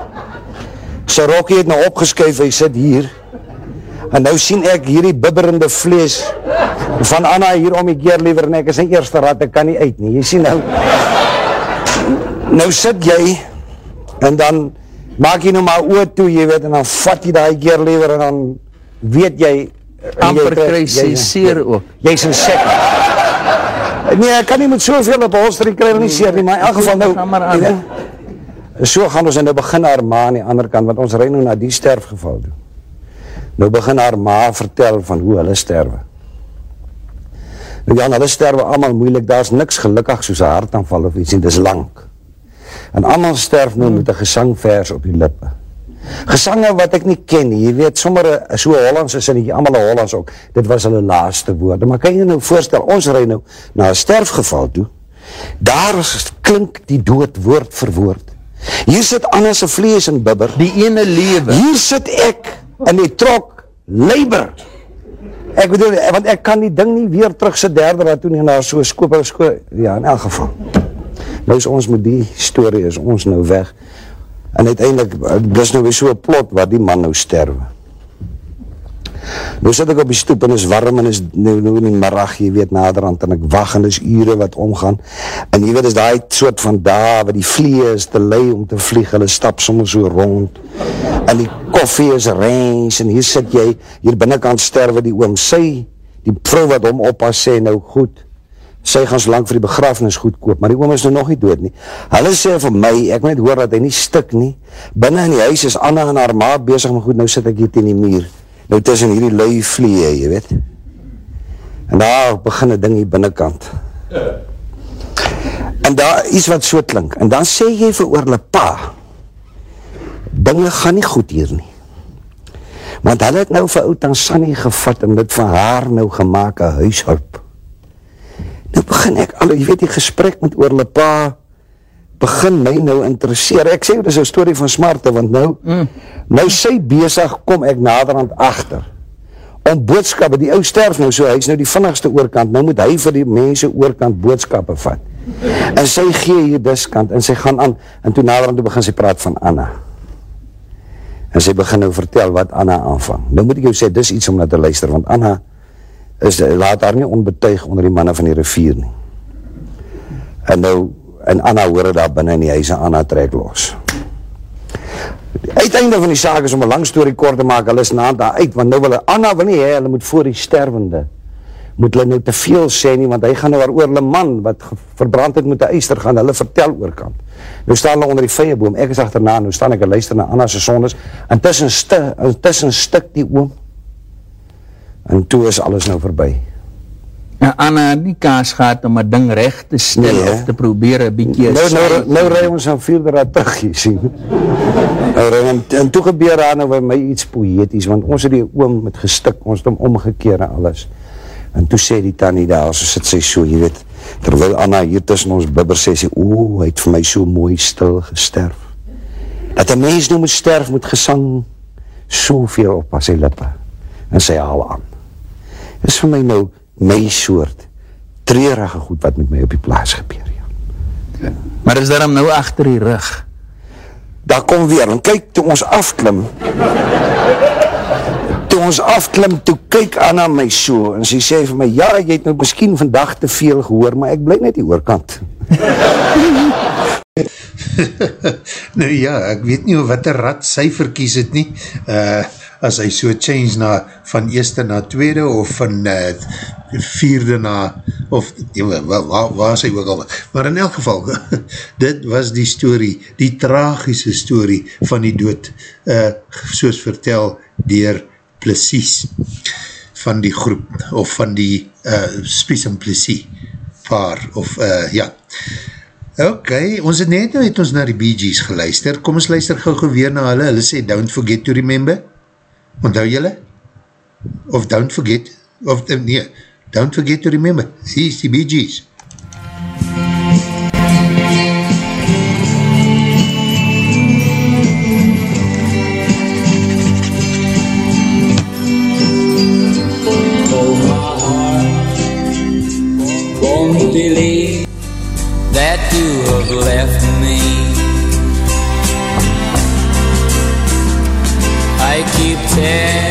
sy rokkie het nou opgeskuif, hy sit hier. En nou sien ek hierdie bibberende vlees van Anna hier om die keer liewer en ek is in eerste rad, ek kan nie uit nie. Jy sien nou nou sit jy en dan maak jy nou maar oor toe, jy weet, en dan vat jy daai keer liewer en dan weet jy Amper kry sy seer ook. Jy's 'n sek. Nee, ek kan nie met soveel op holster kry nie seer nie, maar in elk geval nou. Aan. jy weet, So gaan ons en nou begin haar ma aan die ander kant want ons ry nou na die sterfgeval toe. Nou begin haar ma vertel van hoe hulle sterwe. Nou ja, hulle sterwe almal moeilik. Daar's niks gelukkig soos 'n hartaanval of iets en dis lank. En almal sterf nou met 'n gesangvers op die lippe. Gesange wat ek nie ken nie. Jy weet sommer so Hollandse sinnetjie, almal 'n Hollands ook. Dit was hulle laaste woorde. Maar kan jy nou voorstel, ons ry nou na 'n sterfgeval toe. Daar klink die dood woord vir woord. Hier sit Anna se vlees en bibber. Die ene lewe. Hier sit ek in die trok labor. Ek bedoel, want ek kan die ding nie weer terug sit derde rad toe nie daar so skoop sko ja, in elk geval. Nou is ons met die storie is ons nou weg. En uiteindelik dis nou weer so 'n plot waar die man nou sterwe. Nou sit ek op die stoep en is warm en is nou, nou in die middag, jy weet, naderhand en ek wag en dis ure wat omgaan. En jy weet, is daai soort van dae wat die vliee is te lui om te vlieg, hulle stap sommer so rond. En die koffie is range en hier sit jy, hier binnekant sterwe die oom. Sy, die vrou wat hom oppas sê nou goed. Sy gaan so lank vir die begrafnis goed koop, maar die oom is nou nog nie dood nie. Hulle sê vir my, ek moet net hoor dat hy nie stik nie. Binne in die huis is Anna en haar ma besig, maar goed, nou sit ek hier teen die muur. Nou tussen hierdie lui vliee, jy weet. En daar begin 'n ding hier binnekant. En daar iets wat so klink. En dan sê jy vir oor hulle pa, dinge gaan nie goed hier nie. Want hulle het nou vir ou Tansanie gevat en dit van haar nou gemaak 'n huishulp. Nou begin ek al, jy weet die gesprek met oor hulle pa begin my nou interesseer. Ek sê dit is 'n storie van smarte want nou mm. nou sy besig kom ek naderhand agter om boodskappe, die ou sterf nou so, hy's nou die vinnigste oorkant, nou moet hy vir die mense oorkant boodskappe vat. En sy gee hier diskant en sy gaan aan en toe naderhand toe begin sy praat van Anna. En sy begin nou vertel wat Anna aanvang. Nou moet ek jou sê dis iets om na te luister want Anna is laat haar nie onbetuig onder die manne van die rivier nie. En nou en Anna hoor daar binne in die huis en Anna trek los. Die uiteinde van die saak is om 'n lang storie kort te maak, hulle is na daar uit want nou wil hulle Anna wil nie hê hulle moet voor die sterwende moet hulle nou te veel sê nie want hy gaan nou oor hulle man wat verbrand het met 'n eyster gaan hulle vertel oorkant. Nou staan hulle onder die vyeboom. Ek is agterna, nou staan ek en luister na Anna se sondes. Intussen stu, intussen stik die oom. En toe is alles nou verby. En Anna het nie kaas gehad om 'n ding reg te stel Nee, of te probeer 'n bietjie Nou nou nou ry ons aan vierde raad terug, jy sien. Nou ry en, en toe gebeur daar nou by my iets poëties want ons het die oom met gestik, ons het hom omgekeer en alles. En toe sê die tannie daar, so sit sy so, jy weet, terwyl Anna hier tussen ons bibber sê sy, "O, hy het vir my so mooi stil gesterf." Dat 'n mens nou moet sterf met gesang soveel op as sy lippe en sy haal aan. Dis vir my nou my soort treurige goed wat met my op die plaas gebeur. Maar is daarom nou agter die rug. Daar kom weer, en kyk toe ons afklim. Toe ons afklim, toe kyk Anna my so en sy sê vir my, "Ja, jy het nou miskien vandag te veel gehoor, maar ek bly net hier oorkant." nou ja, ek weet nie wat een rat sy verkies het nie, uh, as hy so change na, van eerste na tweede, of van uh, vierde na, of waar, waar, waar is hy ook al, maar in elk geval, dit was die story, die tragische story van die dood, uh, soos vertel dier Plessis, van die groep, of van die uh, Spies en Plessis paar, of uh, ja, Ok, ons het net nou het ons na die Bee Gees geluister. Kom ons luister gauw gauw weer na hulle. Hulle sê, don't forget to remember. Onthou julle? Of don't forget, of uh, nee, don't forget to remember. Is die Bee Gees. won't believe that you have left Yeah.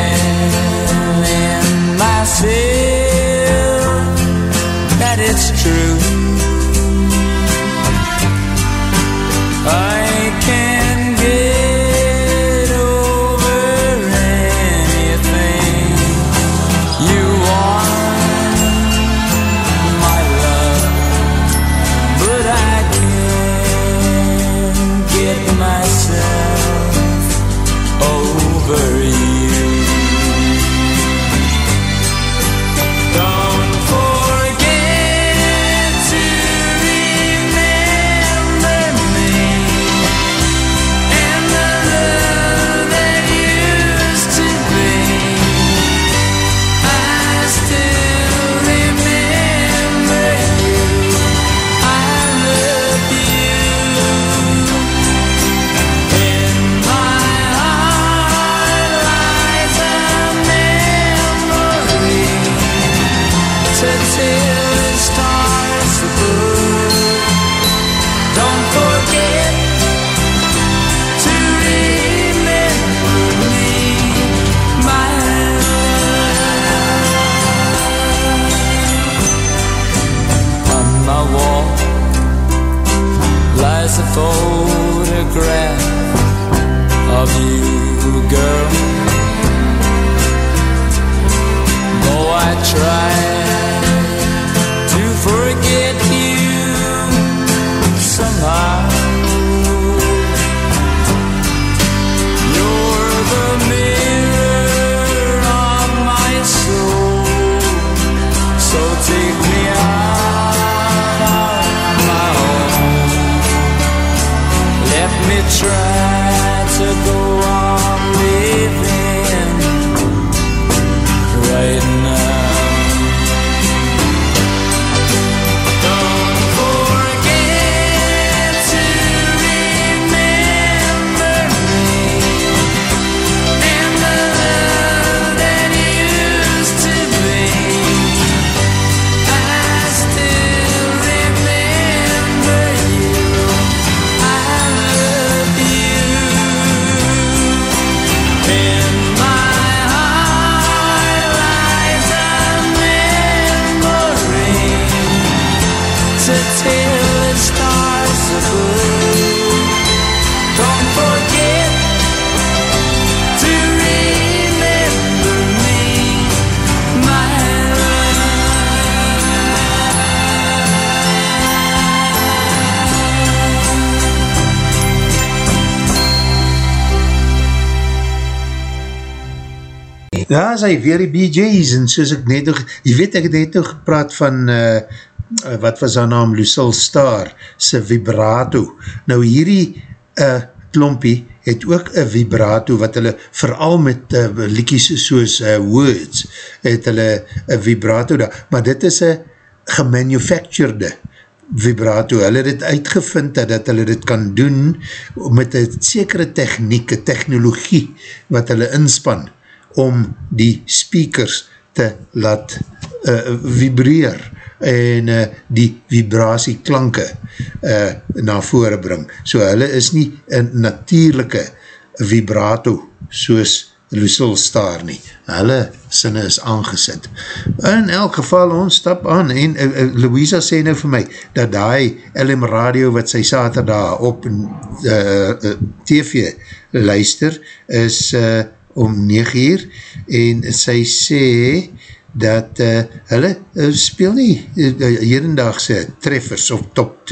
Is hy weer die BJ's en soos ek net jy weet ek het net nog gepraat van uh, wat was haar naam, Lucille Star se vibrato. Nou hierdie uh, klompie het ook een vibrato wat hulle vooral met uh, liekies soos uh, words het hulle een vibrato daar, maar dit is een gemanufacturede vibrato, hulle het het uitgevind dat, dat hulle dit kan doen met een sekere techniek, een technologie wat hulle inspan om die speakers te laat uh, vibreer en uh, die vibrasieklanke uh, na vore bring. So hulle is nie een natuurlijke vibrato soos Lucille Star nie. Hulle sinne is aangesit. In elk geval, ons stap aan en uh, uh, Louisa sê nou vir my dat die LM radio wat sy saterdag op uh, uh, TV luister is uh, om 9 uur en sy sê dat uh, hulle uh, speel nie uh, herendagse treffers of top,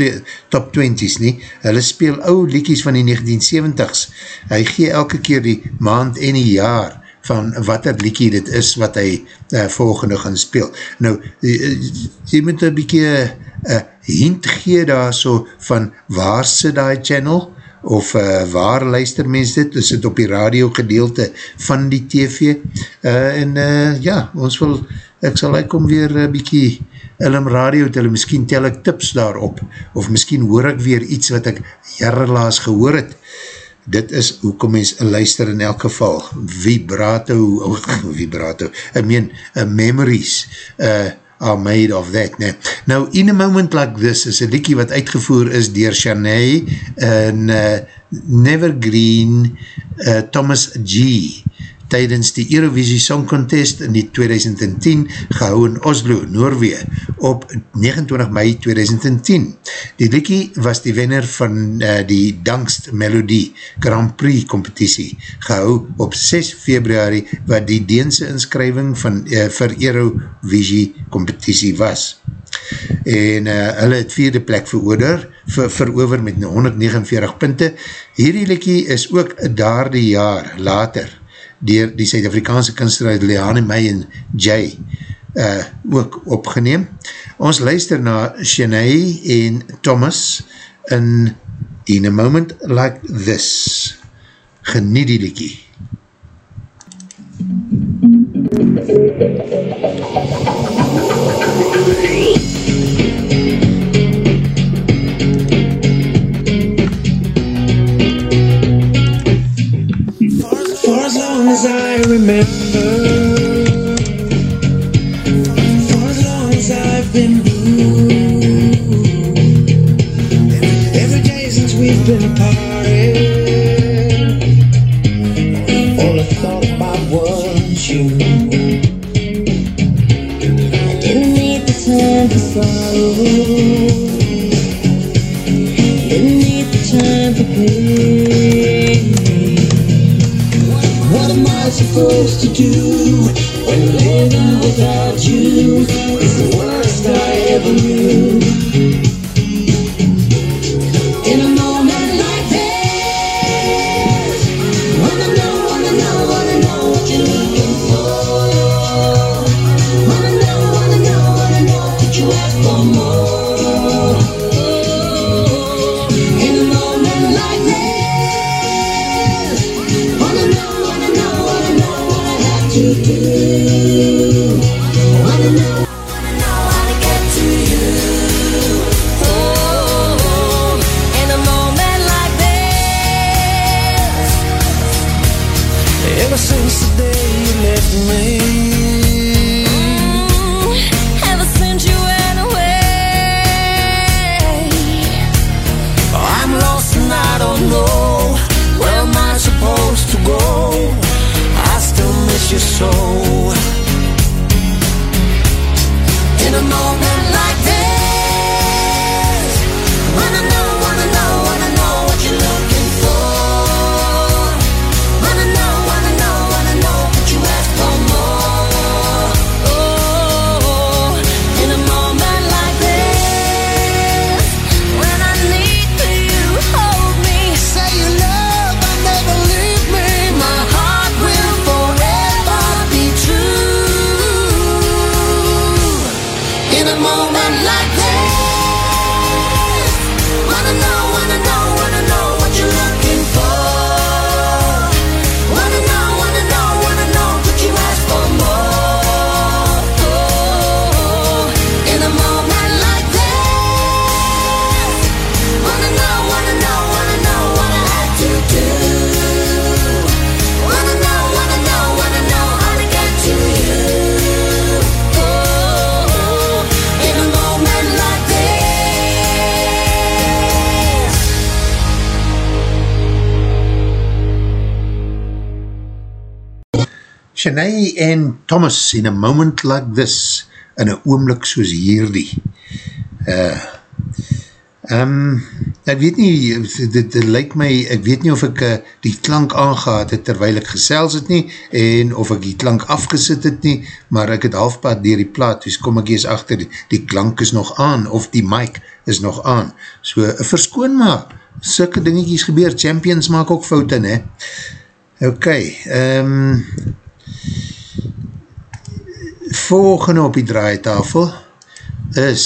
top 20s nie, hulle speel ou liekies van die 1970s hy gee elke keer die maand en die jaar van wat het liekie dit is wat hy uh, volgende gaan speel. Nou, jy, jy moet een bykie uh, hint gee daar so van waar sit die channel, of uh, waar luister mens dit, is het op die radio gedeelte van die TV, uh, en uh, ja, ons wil, ek sal ek om weer uh, bykie LM radio tel, miskien tel ek tips daarop, of miskien hoor ek weer iets wat ek jarrelaas gehoor het, dit is hoekom mens luister in elk geval, vibrato, oh, vibrato, ek meen, uh, memories, uh, are made of that. Nee. Nou, In a Moment Like This is een liekie wat uitgevoer is dier Shanae en uh, Nevergreen uh, Thomas G tydens die Eurovisie Song Contest in die 2010 gehou in Oslo, Noorwee op 29 mei 2010. Die liekie was die wenner van uh, die Dankst Melodie Grand Prix competitie gehou op 6 februari wat die Deense inskrywing van, uh, vir Eurovisie competitie was. En uh, hulle het vierde plek veroorder, ver, verover met 149 punte. Hierdie liekie is ook daar die jaar later dier die Suid-Afrikaanse kunstenaar Leane May en Jay uh, ook opgeneem. Ons luister na Shanae en Thomas in In a Moment Like This. Geniet die liekie. For as I remember, for as long as I've been blue, every day since we've been parted, all I thought about was you. I didn't need the time for sorrow, didn't need the time for pain. Supposed to do when living without you is the worst I ever knew? Shanae en Thomas in a moment like this, in a oomlik soos hierdie. Uh, um, ek weet nie, dit, dit lyk my, ek weet nie of ek uh, die klank aangehaad het terwijl ek gesels het nie, en of ek die klank afgesit het nie, maar ek het halfpad dier die plaat, dus kom ek eers achter, die, die klank is nog aan, of die mic is nog aan. So, verskoon maar, sulke dingetjies gebeur, champions maak ook fouten, he. Ok, um, volgende op die draaitafel is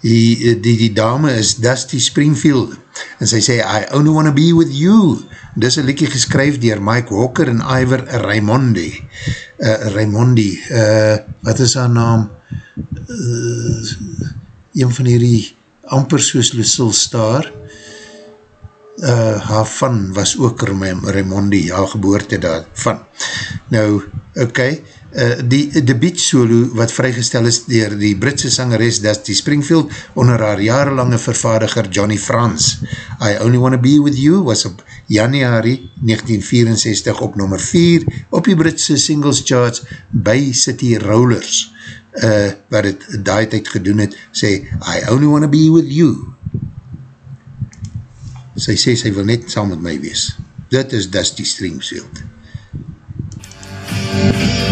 die, die, die dame is Dusty Springfield. En sy sê I only wanna be with you. Dis een liedje geskryf dier Mike Walker en Ivor Raimondi. Uh, Raimondi uh, wat is haar naam? Uh, een van hierdie amper soos Lucille Star uh, haar van was ook Raimondi, haar geboorte daarvan. Nou, ok, uh, die debiet solo wat vrygestel is dier die Britse sangeres Dusty Springfield onder haar jarenlange vervaardiger Johnny Frans. I Only Wanna Be With You was op januari 1964 op nummer 4 op die Britse singles charts by City Rollers. Uh, wat het daai tijd gedoen het, sê I Only Wanna Be With You sy sê sy wil net saam met my wees. Dit is Dusty Streamfield. Dusty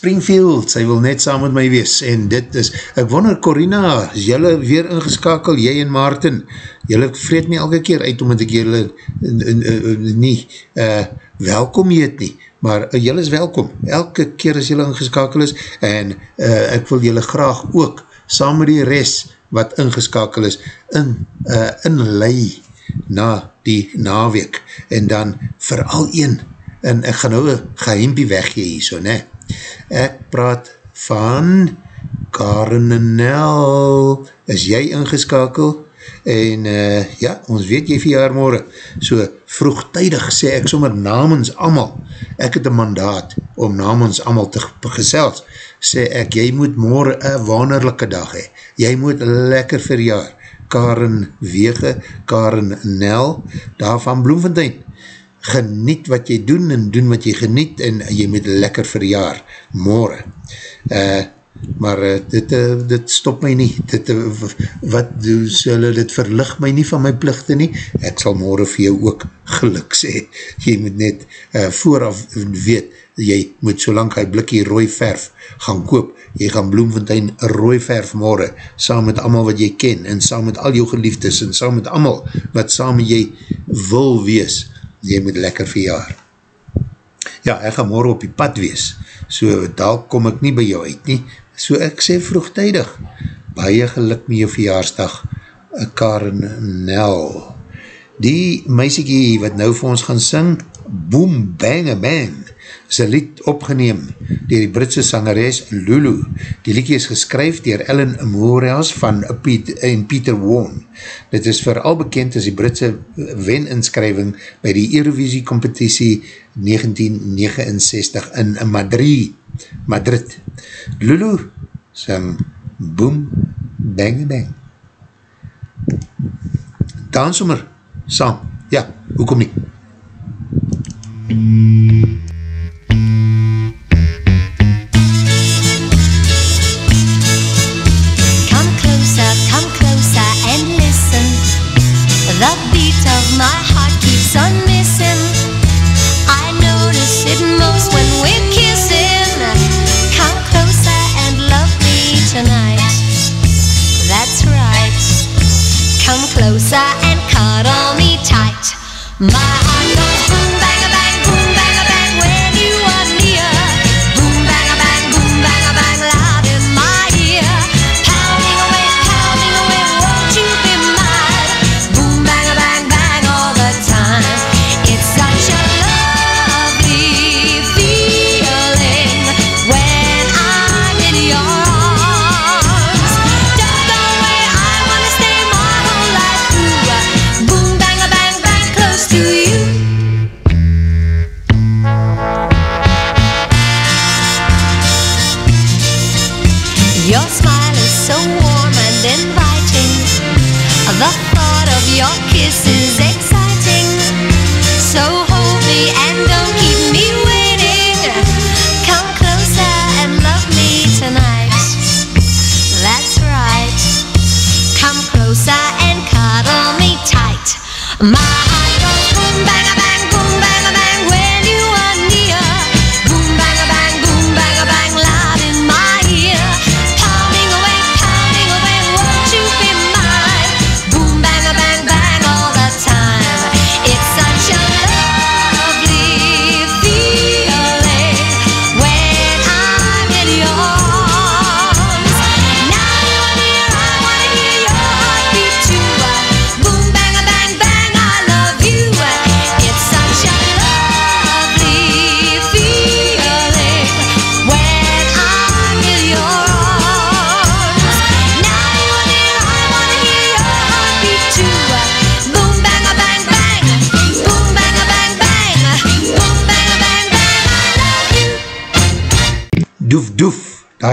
Springfield, sy wil net saam met my wees, en dit is, ek wonder Corina, is jylle weer ingeskakel, jy en Maarten, jylle vreet my elke keer uit, omdat ek jylle nie uh, welkom heet nie, maar uh, jylle is welkom, elke keer as jylle ingeskakel is, en uh, ek wil jylle graag ook, saam met die rest, wat ingeskakel is, in, uh, inlei, na die naweek, en dan vooral een, en ek gaan nou een geheimpie weggee hier so, ne. Ek praat van Karen en Nel, is jy ingeskakel? En uh, ja, ons weet jy verjaar morgen, so vroegtijdig sê ek sommer namens amal, ek het een mandaat om namens amal te gesels, sê ek, jy moet morgen een wonderlijke dag hee, jy moet lekker verjaar, Karen Wege, Karen Nel, daar van Bloemfontein, geniet wat jy doen en doen wat jy geniet en jy moet lekker verjaar, morgen. Uh, maar uh, dit, uh, dit stop my nie, dit, uh, wat doen sulle, dit verlig my nie van my plichte nie, ek sal morgen vir jou ook geluk sê, jy moet net uh, vooraf weet, jy moet solang hy blikkie rooi verf gaan koop, jy gaan Bloemfontein rooi verf morgen, saam met allemaal wat jy ken, en saam met al jou geliefdes, en saam met allemaal wat saam jy wil wees, jy moet lekker verjaar. Ja, ek gaan morgen op die pad wees, so daar kom ek nie by jou uit nie, so ek sê vroegtijdig, baie geluk met jou verjaarsdag, Karen Nel. Die meisiekie wat nou vir ons gaan sing, Boom Bang a Bang, is een lied opgeneem dier die Britse sangeres Lulu. Die liedje is geskryf dier Ellen Moreas van Piet, en Peter Warne. Dit is vooral bekend as die Britse weninskryving by die Eurovisie competitie 1969 in Madrid. Madrid. Lulu sing Boom Bang Bang. Dans sommer saam. Ja, hoekom nie? Mm. Come My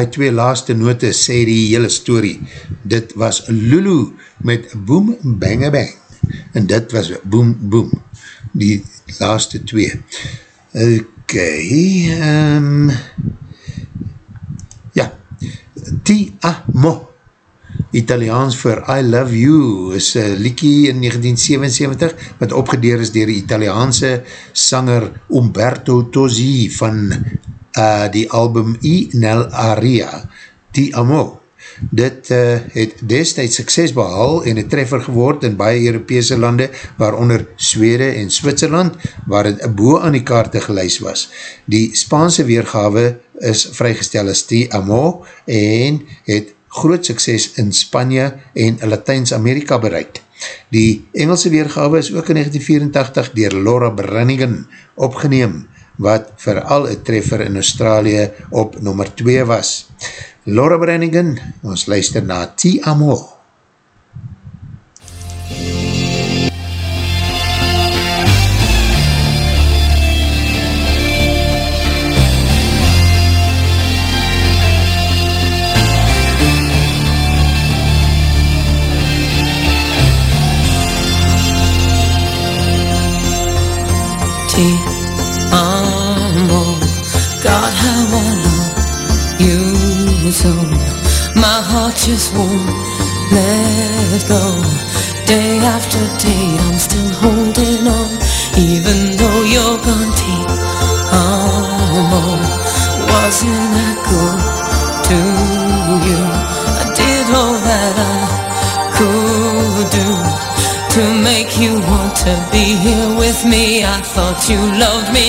die twee laaste note sê die hele story. Dit was Lulu met Boom Bang a Bang. En dit was Boom Boom, die laaste twee. Ok, um, ja, Ti Amo, Italiaans vir I Love You, is een liekie in 1977, wat opgedeer is dier die Italiaanse sanger Umberto Tozzi van uh, die album I Nel Aria, Ti Amo. Dit uh, het destijds sukses behaal en het treffer geword in baie Europese lande, waaronder Swede en Switserland, waar het boe aan die kaarte geluis was. Die Spaanse weergawe is vrygestel as Ti Amo en het groot sukses in Spanje en Latijns-Amerika bereik. Die Engelse weergawe is ook in 1984 dier Laura Brannigan opgeneem, wat vooral een treffer in Australië op nummer 2 was. Laura Brannigan, ons luister na Ti Amo. Zone. My heart just won't let go. Day after day, I'm still holding on, even though you're gone deep. Oh, wasn't I good to you? I did all that I could do to make you want to be here with me. I thought you loved me.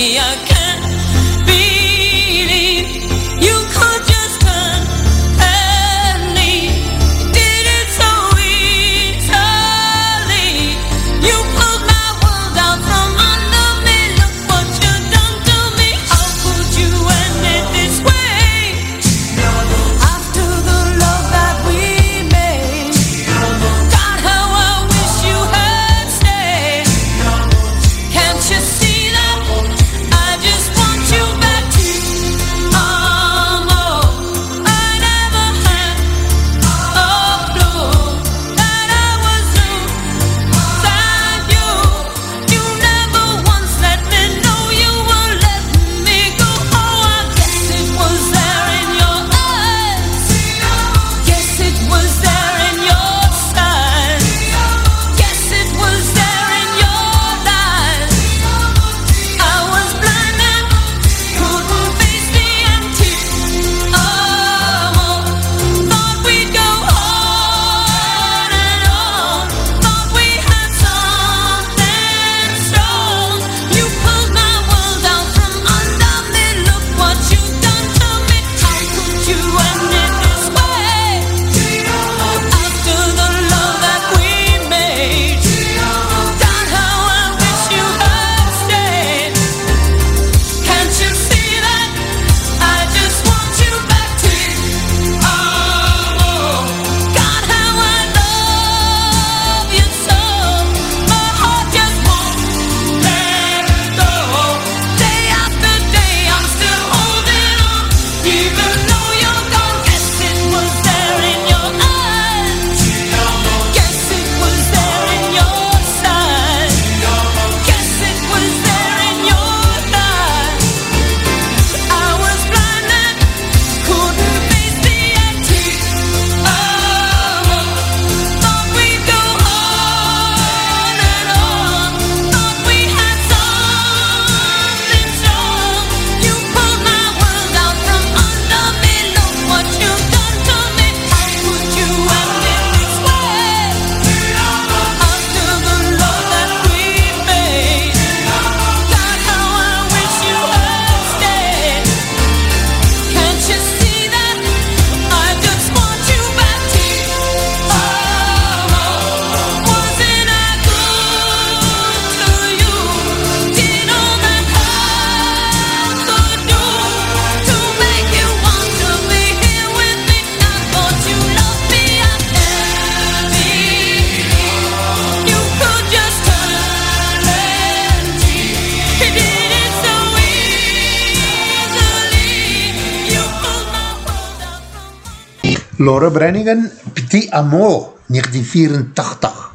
Laura Brannigan, Petit Amour, 1984.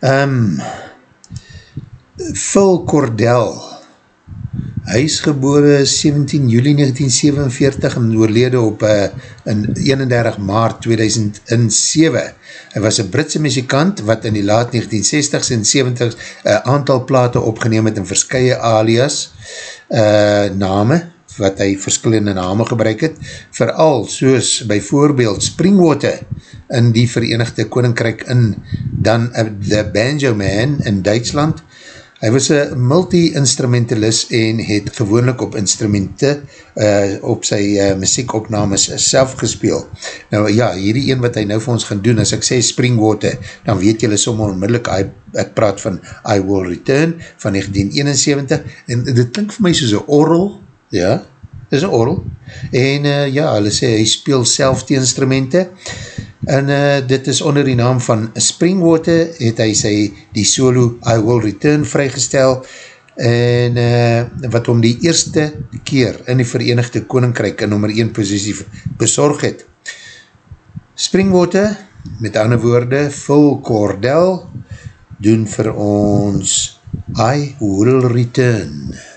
Um, Phil Cordell, hy is gebore 17 juli 1947 en oorlede op uh, in 31 maart 2007. Hy was een Britse muzikant wat in die laat 1960s en 70s een aantal plate opgeneem het in verskye alias uh, name, wat hy verskillende name gebruik het, vooral soos bijvoorbeeld Springwater in die Verenigde Koninkryk in dan uh, The Banjo Man in Duitsland. Hy was een multi-instrumentalist en het gewoonlik op instrumente uh, op sy uh, muziekopnames self gespeel. Nou ja, hierdie een wat hy nou vir ons gaan doen, as ek sê Springwater, dan weet jylle som onmiddellik, hy, ek praat van I Will Return van 1971 en dit klink vir my soos een orrel, ja, is een orrel, en uh, ja, hulle sê, hy speel self die instrumente, en uh, dit is onder die naam van Springwater, het hy sy die solo I Will Return vrygestel, en uh, wat om die eerste keer in die Verenigde Koninkryk in nummer 1 posiesie bezorg het. Springwater, met ander woorde, Phil Cordell, doen vir ons I Will Return. Ja,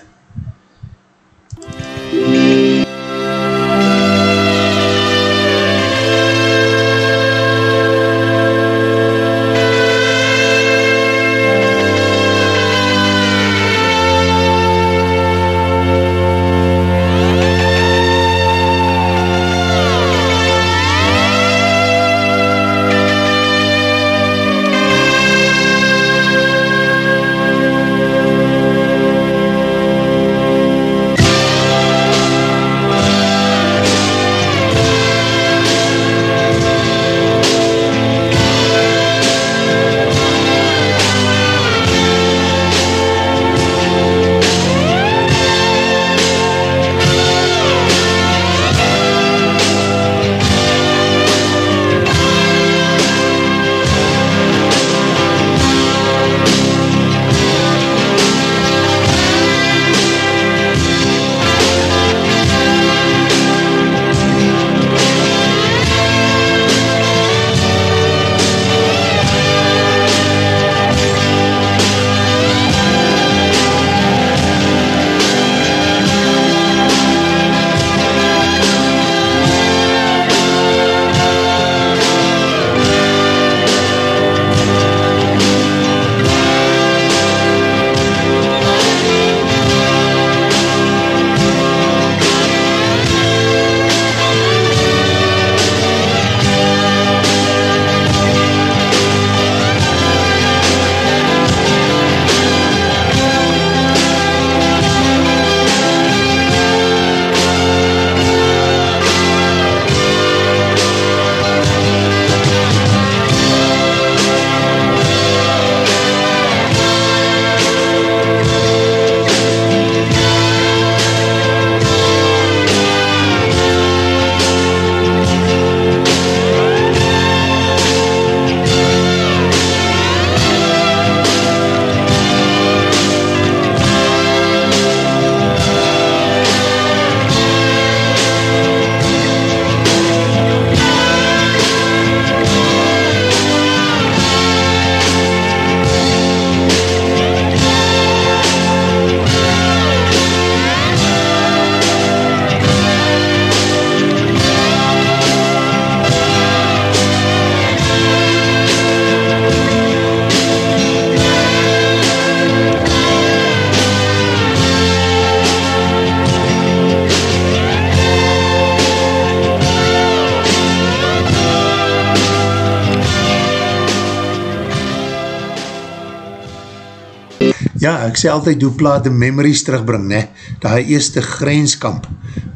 ek sê altyd hoe plaat de memories terugbring, ne? Daai eerste grenskamp,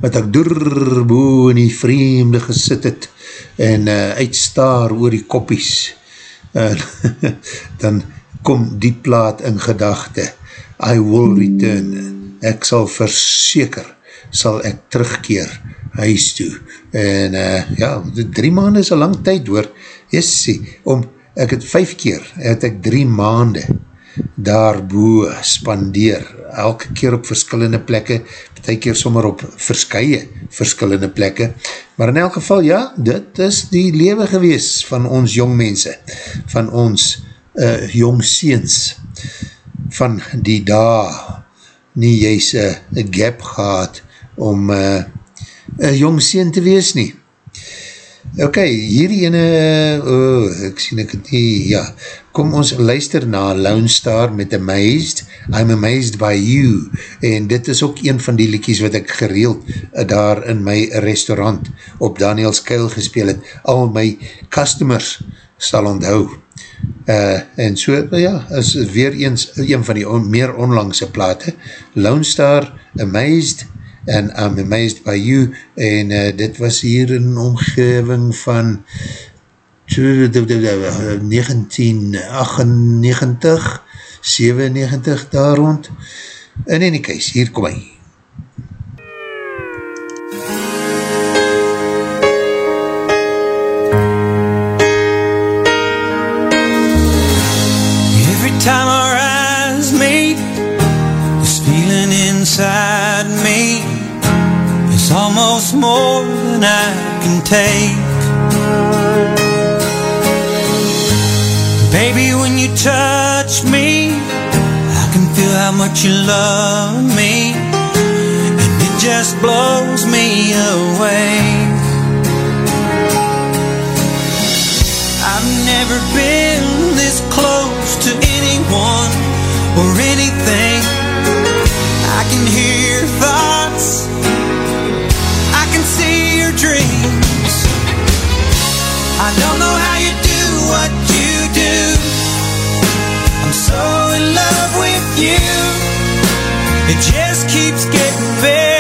wat ek doorboe in die vreemde gesit het, en uh, uitstaar oor die koppies, uh, dan kom die plaat in gedachte, I will return, ek sal verseker, sal ek terugkeer huis toe, en uh, ja, drie maanden is een lang tyd hoor, jessie, om, ek het vijf keer, het ek drie maanden, daarboe spandeer, elke keer op verskillende plekke, betek keer sommer op verskye verskillende plekke, maar in elk geval, ja, dit is die lewe gewees van ons jong mense, van ons uh, jong seens, van die dag, nie juist een gap gehad, om uh, een jong seen te wees nie. Ok, hierdie ene, oh, ek sien ek het nie, ja, kom ons luister na Lone Star met Amazed, I'm Amazed by You, en dit is ook een van die liekies wat ek gereeld uh, daar in my restaurant op Daniels Keil gespeel het, al my customers sal onthou. Uh, en so, ja, is weer eens een van die on, meer onlangse plate, Lone Star, Amazed, en I'm Amazed by You, en uh, dit was hier in omgeving van 1998, 97 daar rond, in die case, hier kom hy. Every time our eyes meet, this feeling inside me is almost more than I can take. Baby, when you touch me, I can feel how much you love me, and it just blows me away. I've never been this close to anyone or anything. I can hear your thoughts, I can see your dreams. I don't know how you do what so in love with you, it just keeps getting better.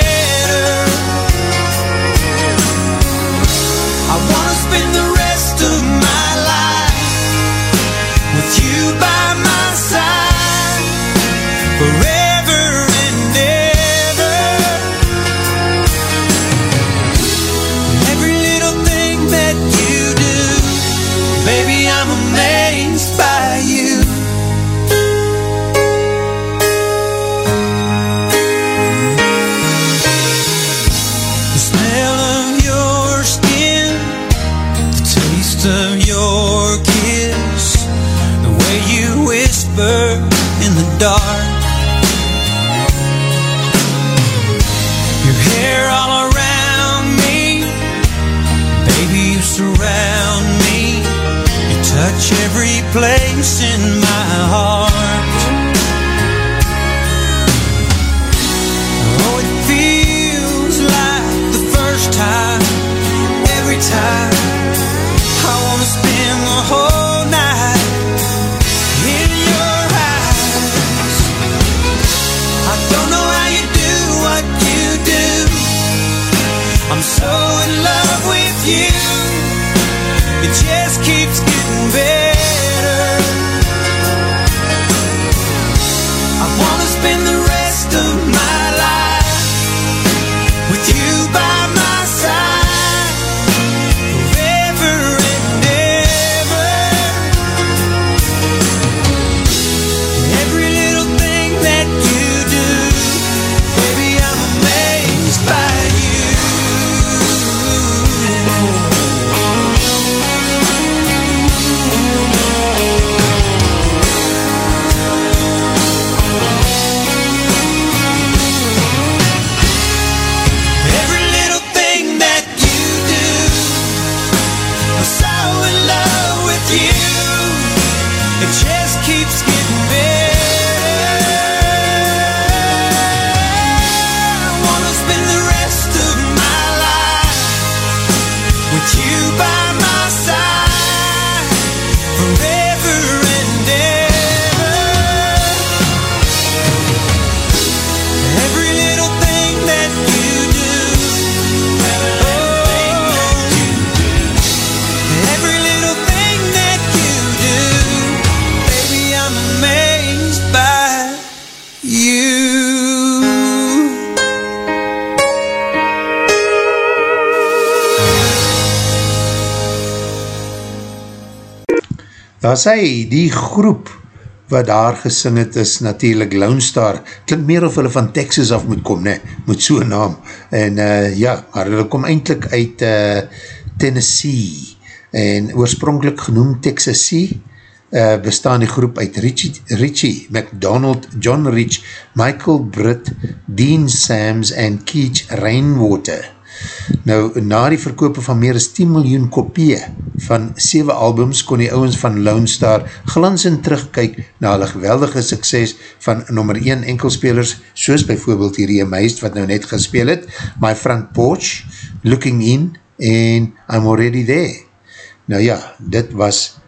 Daar sê, die groep wat daar gesing het is natuurlijk Lone Star, klink meer of hulle van Texas af moet kom, ne, moet so'n naam, en uh, ja, maar hulle kom eindelijk uit uh, Tennessee, en oorspronkelijk genoemd Texasie, uh, bestaan die groep uit Richie, Richie McDonald, John Rich, Michael Britt, Dean Sams en Keach Rainwater. Nou, na die verkoop van meer as 10 miljoen kopieë van 7 albums kon die ouwens van Lone Star glansend terugkyk na hulle geweldige sukses van nummer 1 enkelspelers, soos bijvoorbeeld die Rie Meist wat nou net gespeel het, My Front Porch, Looking In en I'm Already There. Nou ja, dit was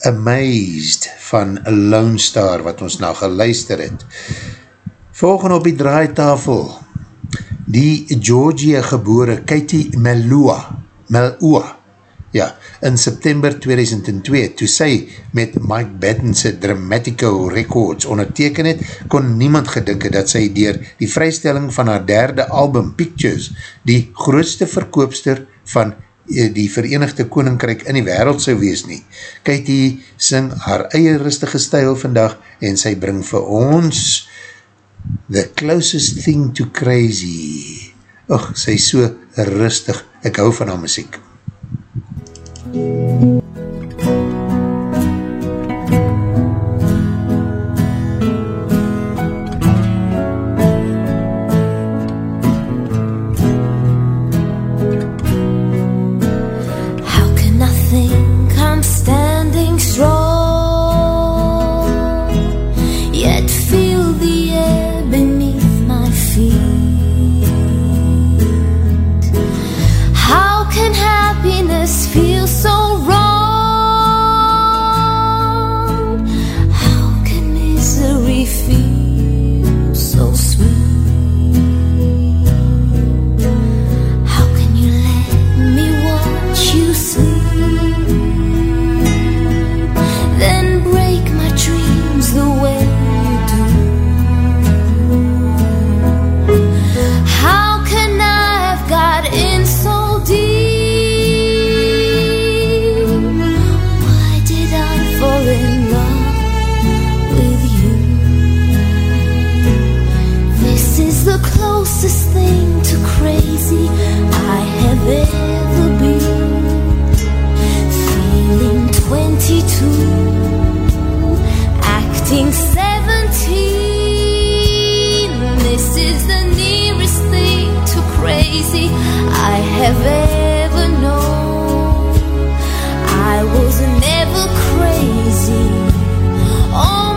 Amazed van Lone Star wat ons nou geluister het. Volgende op die draaitafel, die Georgia gebore Katie Melua, Melua, ja, in September 2002, toe sy met Mike Battense Dramatico Records onderteken het, kon niemand gedinke dat sy dier die vrystelling van haar derde album Pictures, die grootste verkoopster van eh, die Verenigde Koninkryk in die wereld sou wees nie. Katie sing haar eie rustige stijl vandag en sy bring vir ons The closest thing to crazy. Och, sy is so rustig. Ek hou van haar muziek. How This is the nearest thing to crazy I have ever known. I was never crazy. Oh,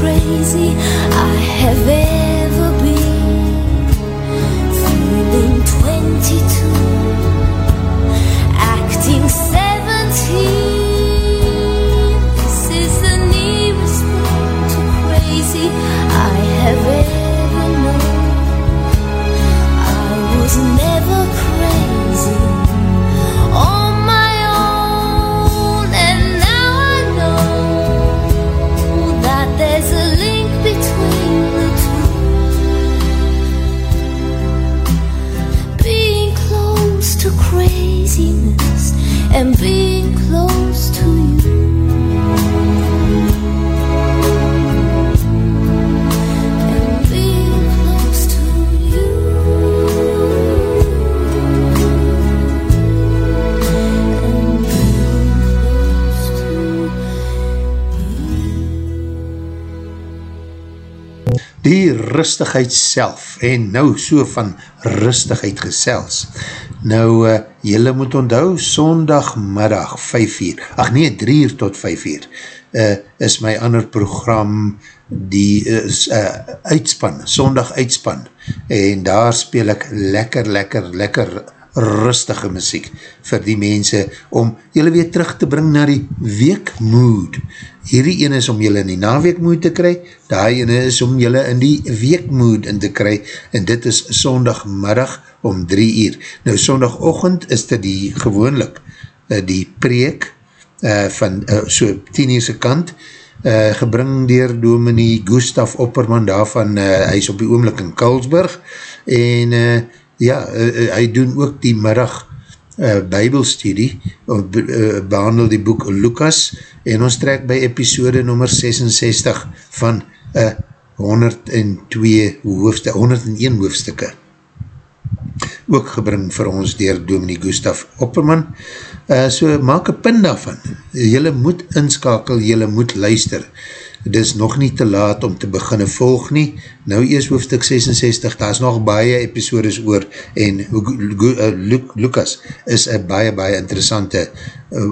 crazy close to Die rustigheid self en nou so van rustigheid gesels. Nou, eh, jylle moet onthou, sondagmiddag 5 uur, ach nee, 3 uur tot 5 uur, uh, is my ander program, die is uh, uitspan, sondag uitspan, en daar speel ek lekker, lekker, lekker rustige muziek vir die mense om julle weer terug te bring na die weekmood. Hierdie ene is om julle in die naweekmood te kry, die ene is om julle in die weekmood in te kry en dit is sondagmiddag om drie uur. Nou sondagochtend is dit die gewoonlik uh, die preek uh, van uh, so tien uurse kant uh, gebring dier dominee Gustaf Opperman daarvan, uh, hy is op die oomlik in Kulsburg en uh, ja, uh, hy doen ook die middag uh, bybelstudie, uh, behandel die boek Lukas, en ons trek by episode nummer 66 van uh, 102 hoofste, 101 hoofstukke. Ook gebring vir ons dier Dominie Gustaf Opperman. Uh, so maak een pin daarvan. Julle moet inskakel, julle moet luister het is nog nie te laat om te beginne volg nie, nou eers hoofdstuk 66, daar is nog baie episodes oor, en uh, Lucas is een baie, baie interessante uh,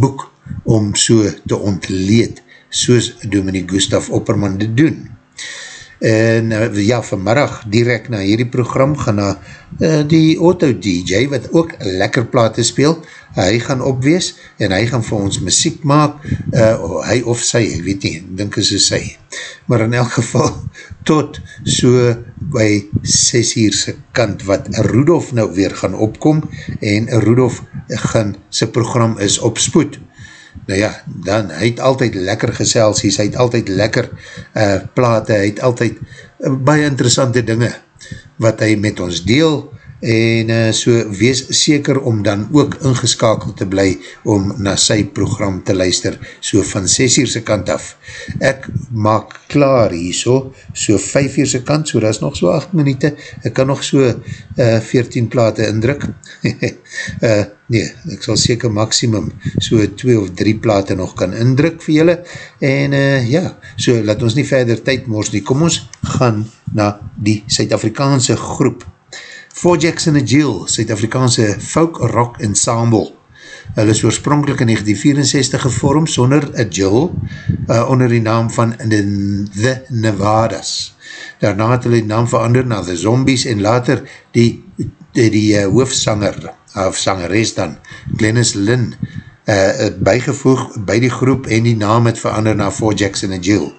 boek om so te ontleed, soos Dominique Gustaf Opperman te doen. En uh, ja, vanmiddag direct na hierdie program gaan na uh, die auto DJ, wat ook lekker plate speel, hy gaan opwees en hy gaan vir ons muziek maak, uh, hy of sy, ek weet nie, dink is sy. Maar in elk geval, tot so by 6 uurse kant, wat Rudolf nou weer gaan opkom, en Rudolf gaan, sy program is op spoed. Nou ja, dan, hy het altyd lekker geselsies, hy het altyd lekker uh, plate, hy het altyd uh, baie interessante dinge, wat hy met ons deel, en uh, so wees seker om dan ook ingeskakeld te bly om na sy program te luister, so van 6 uurse kant af. Ek maak klaar hier so, so 5 uurse kant, so dat is nog so 8 minuute, ek kan nog so uh, eh, 14 plate indruk. uh, nee, ek sal seker maximum so 2 of 3 plate nog kan indruk vir julle, en uh, ja, so laat ons nie verder tyd mors nie, kom ons gaan na die Suid-Afrikaanse groep, Four Jackson and Jill, Suid-Afrikaanse folk rock ensemble. Hulle is oorspronkelijk in 1964 gevormd sonder a Jill, uh, onder die naam van The, The Nevadas. Daarna het hulle die naam verander na The Zombies en later die, die, die uh, hoofsanger, of sangeres dan, Glennis Lynn, uh, bijgevoeg by die groep en die naam het verander na Four Jackson and Jill.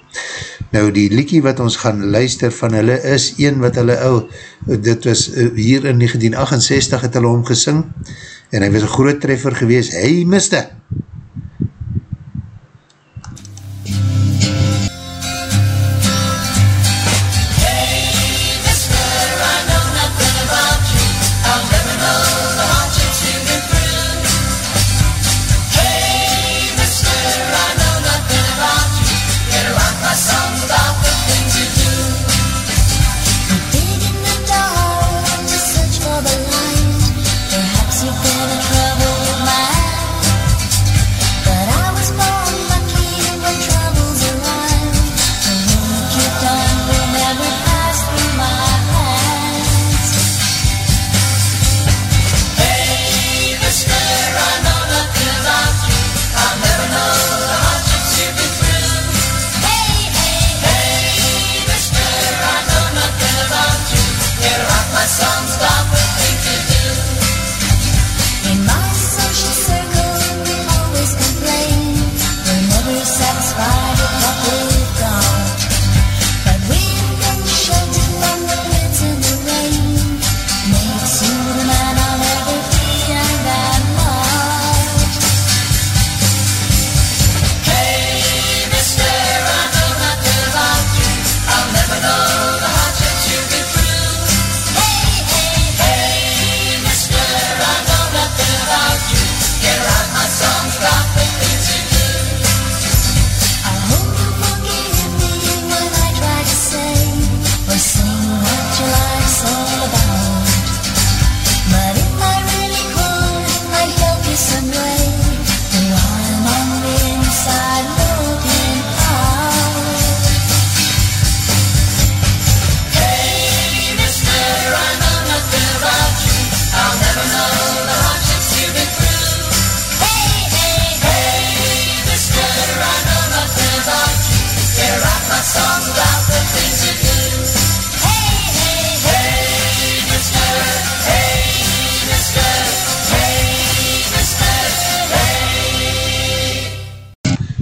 Nou die liekie wat ons gaan luister van hulle is een wat hulle ou, dit was uh, hier in 1968 het hulle omgesing en hy was een groot treffer gewees, hey mister! song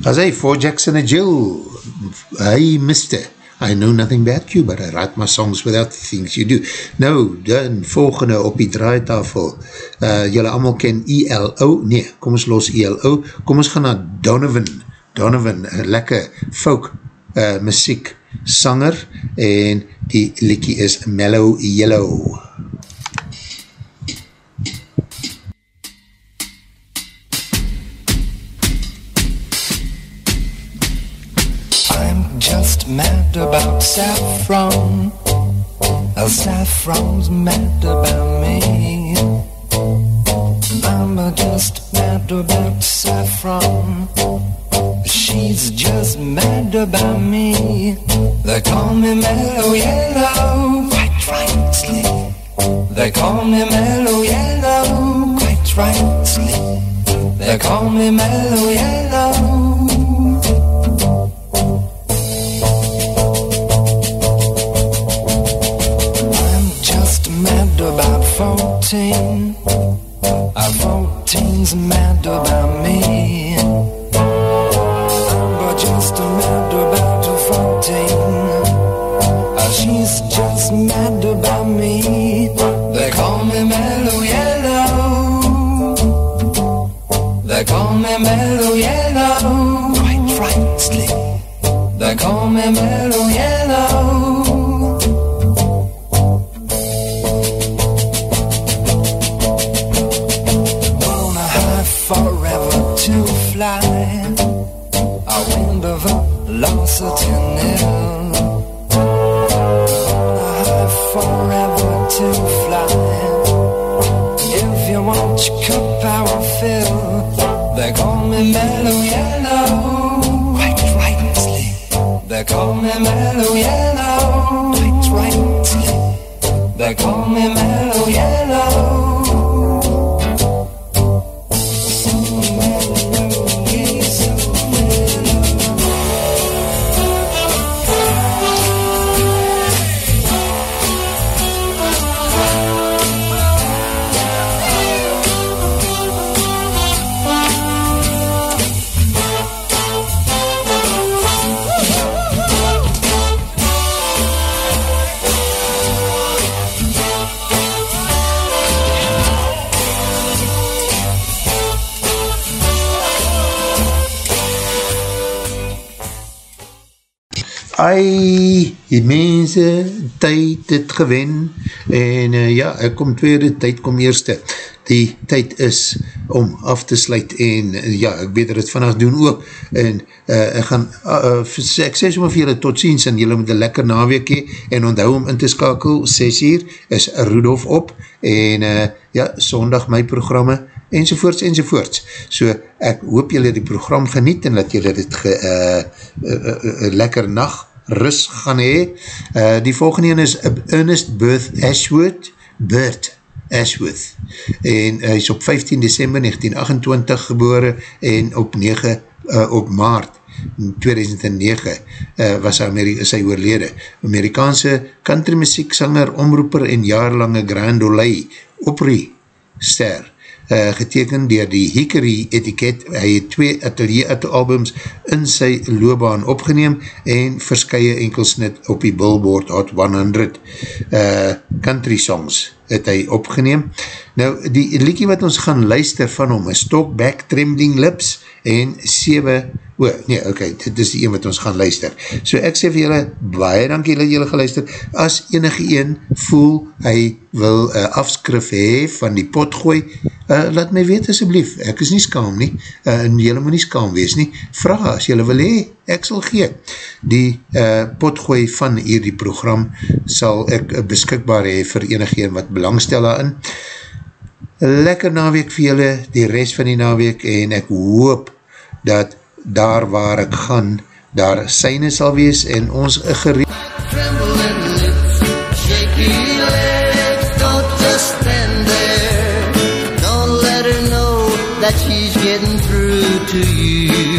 Hey. As hy, for Jackson and Jill, hy miste, I know nothing about you, but I write my songs without the things you do. Nou, dan volgende op die draaitafel, uh, jylle allemaal ken ELO, nee, kom ons los ELO, kom ons gaan na Donovan, Donovan, lekker folk uh, muziek sanger, en die liekie is Mellow Yellow. I'm just mad about saffron. Uh, saffron's mad about me. I'm just mad about saffron. She's just mad about me. They call me mellow yellow, quite rightly. They call me mellow yellow, quite rightly. They call me mellow yellow. 14. Uh, 14's mad about me. I'm just mad about 14. Uh, she's just mad about me. They call me mellow yellow. They call me mellow yellow. Quite rightly. They call me mellow yellow. Me mellow yellow. Quite rightly, they call me mellow yellow. Ai, die mense, tyd het gewen, en uh, ja, ek kom tweede, tyd kom eerste. Die tyd is om af te sluit, en uh, ja, ek weet dat het vannacht doen ook, en uh, ek gaan, uh, uh, ek sê sommer vir julle tot ziens, en julle moet een lekker naweek hee, en onthou om in te skakel, 6 uur, is Rudolf op, en uh, ja, sondag my programme, enzovoorts, enzovoorts. So, ek hoop julle die program geniet en dat julle dit ge, uh, uh, uh, uh, lekker nacht rust gaan hee. Uh, die volgende een is Ernest Birth Ashworth, Bert Ashworth, en hy is op 15 december 1928 gebore en op 9, uh, op maart 2009 uh, was Ameri sy oorlede. Amerikaanse country muziek sanger, omroeper en jaarlange Grand Ole oprie ster uh, geteken dier die Hickory etiket. Hy het twee atelier albums in sy loopbaan opgeneem en verskye enkelsnit op die Billboard Hot 100 uh, country songs het hy opgeneem. Nou, die liekie wat ons gaan luister van hom is Talk Back Trembling Lips en 7, o, nee, ok, dit is die een wat ons gaan luister. So ek sê vir julle, baie dankie dat julle geluister. As enige een voel, hy wil uh, afskrif hee van die pot gooi, uh, laat my weet asjeblief, ek is nie skaam nie, uh, en julle moet nie skaam wees nie, vraag as julle wil hee, ek sal gee. Die uh, potgooi van hierdie program sal ek beskikbaar hee vir enige een wat belangstel daarin. Lekker naweek vir julle, die rest van die naweek, en ek hoop dat daar waar ek gaan, daar syne sal wees, en ons gereed that she's getting through to you.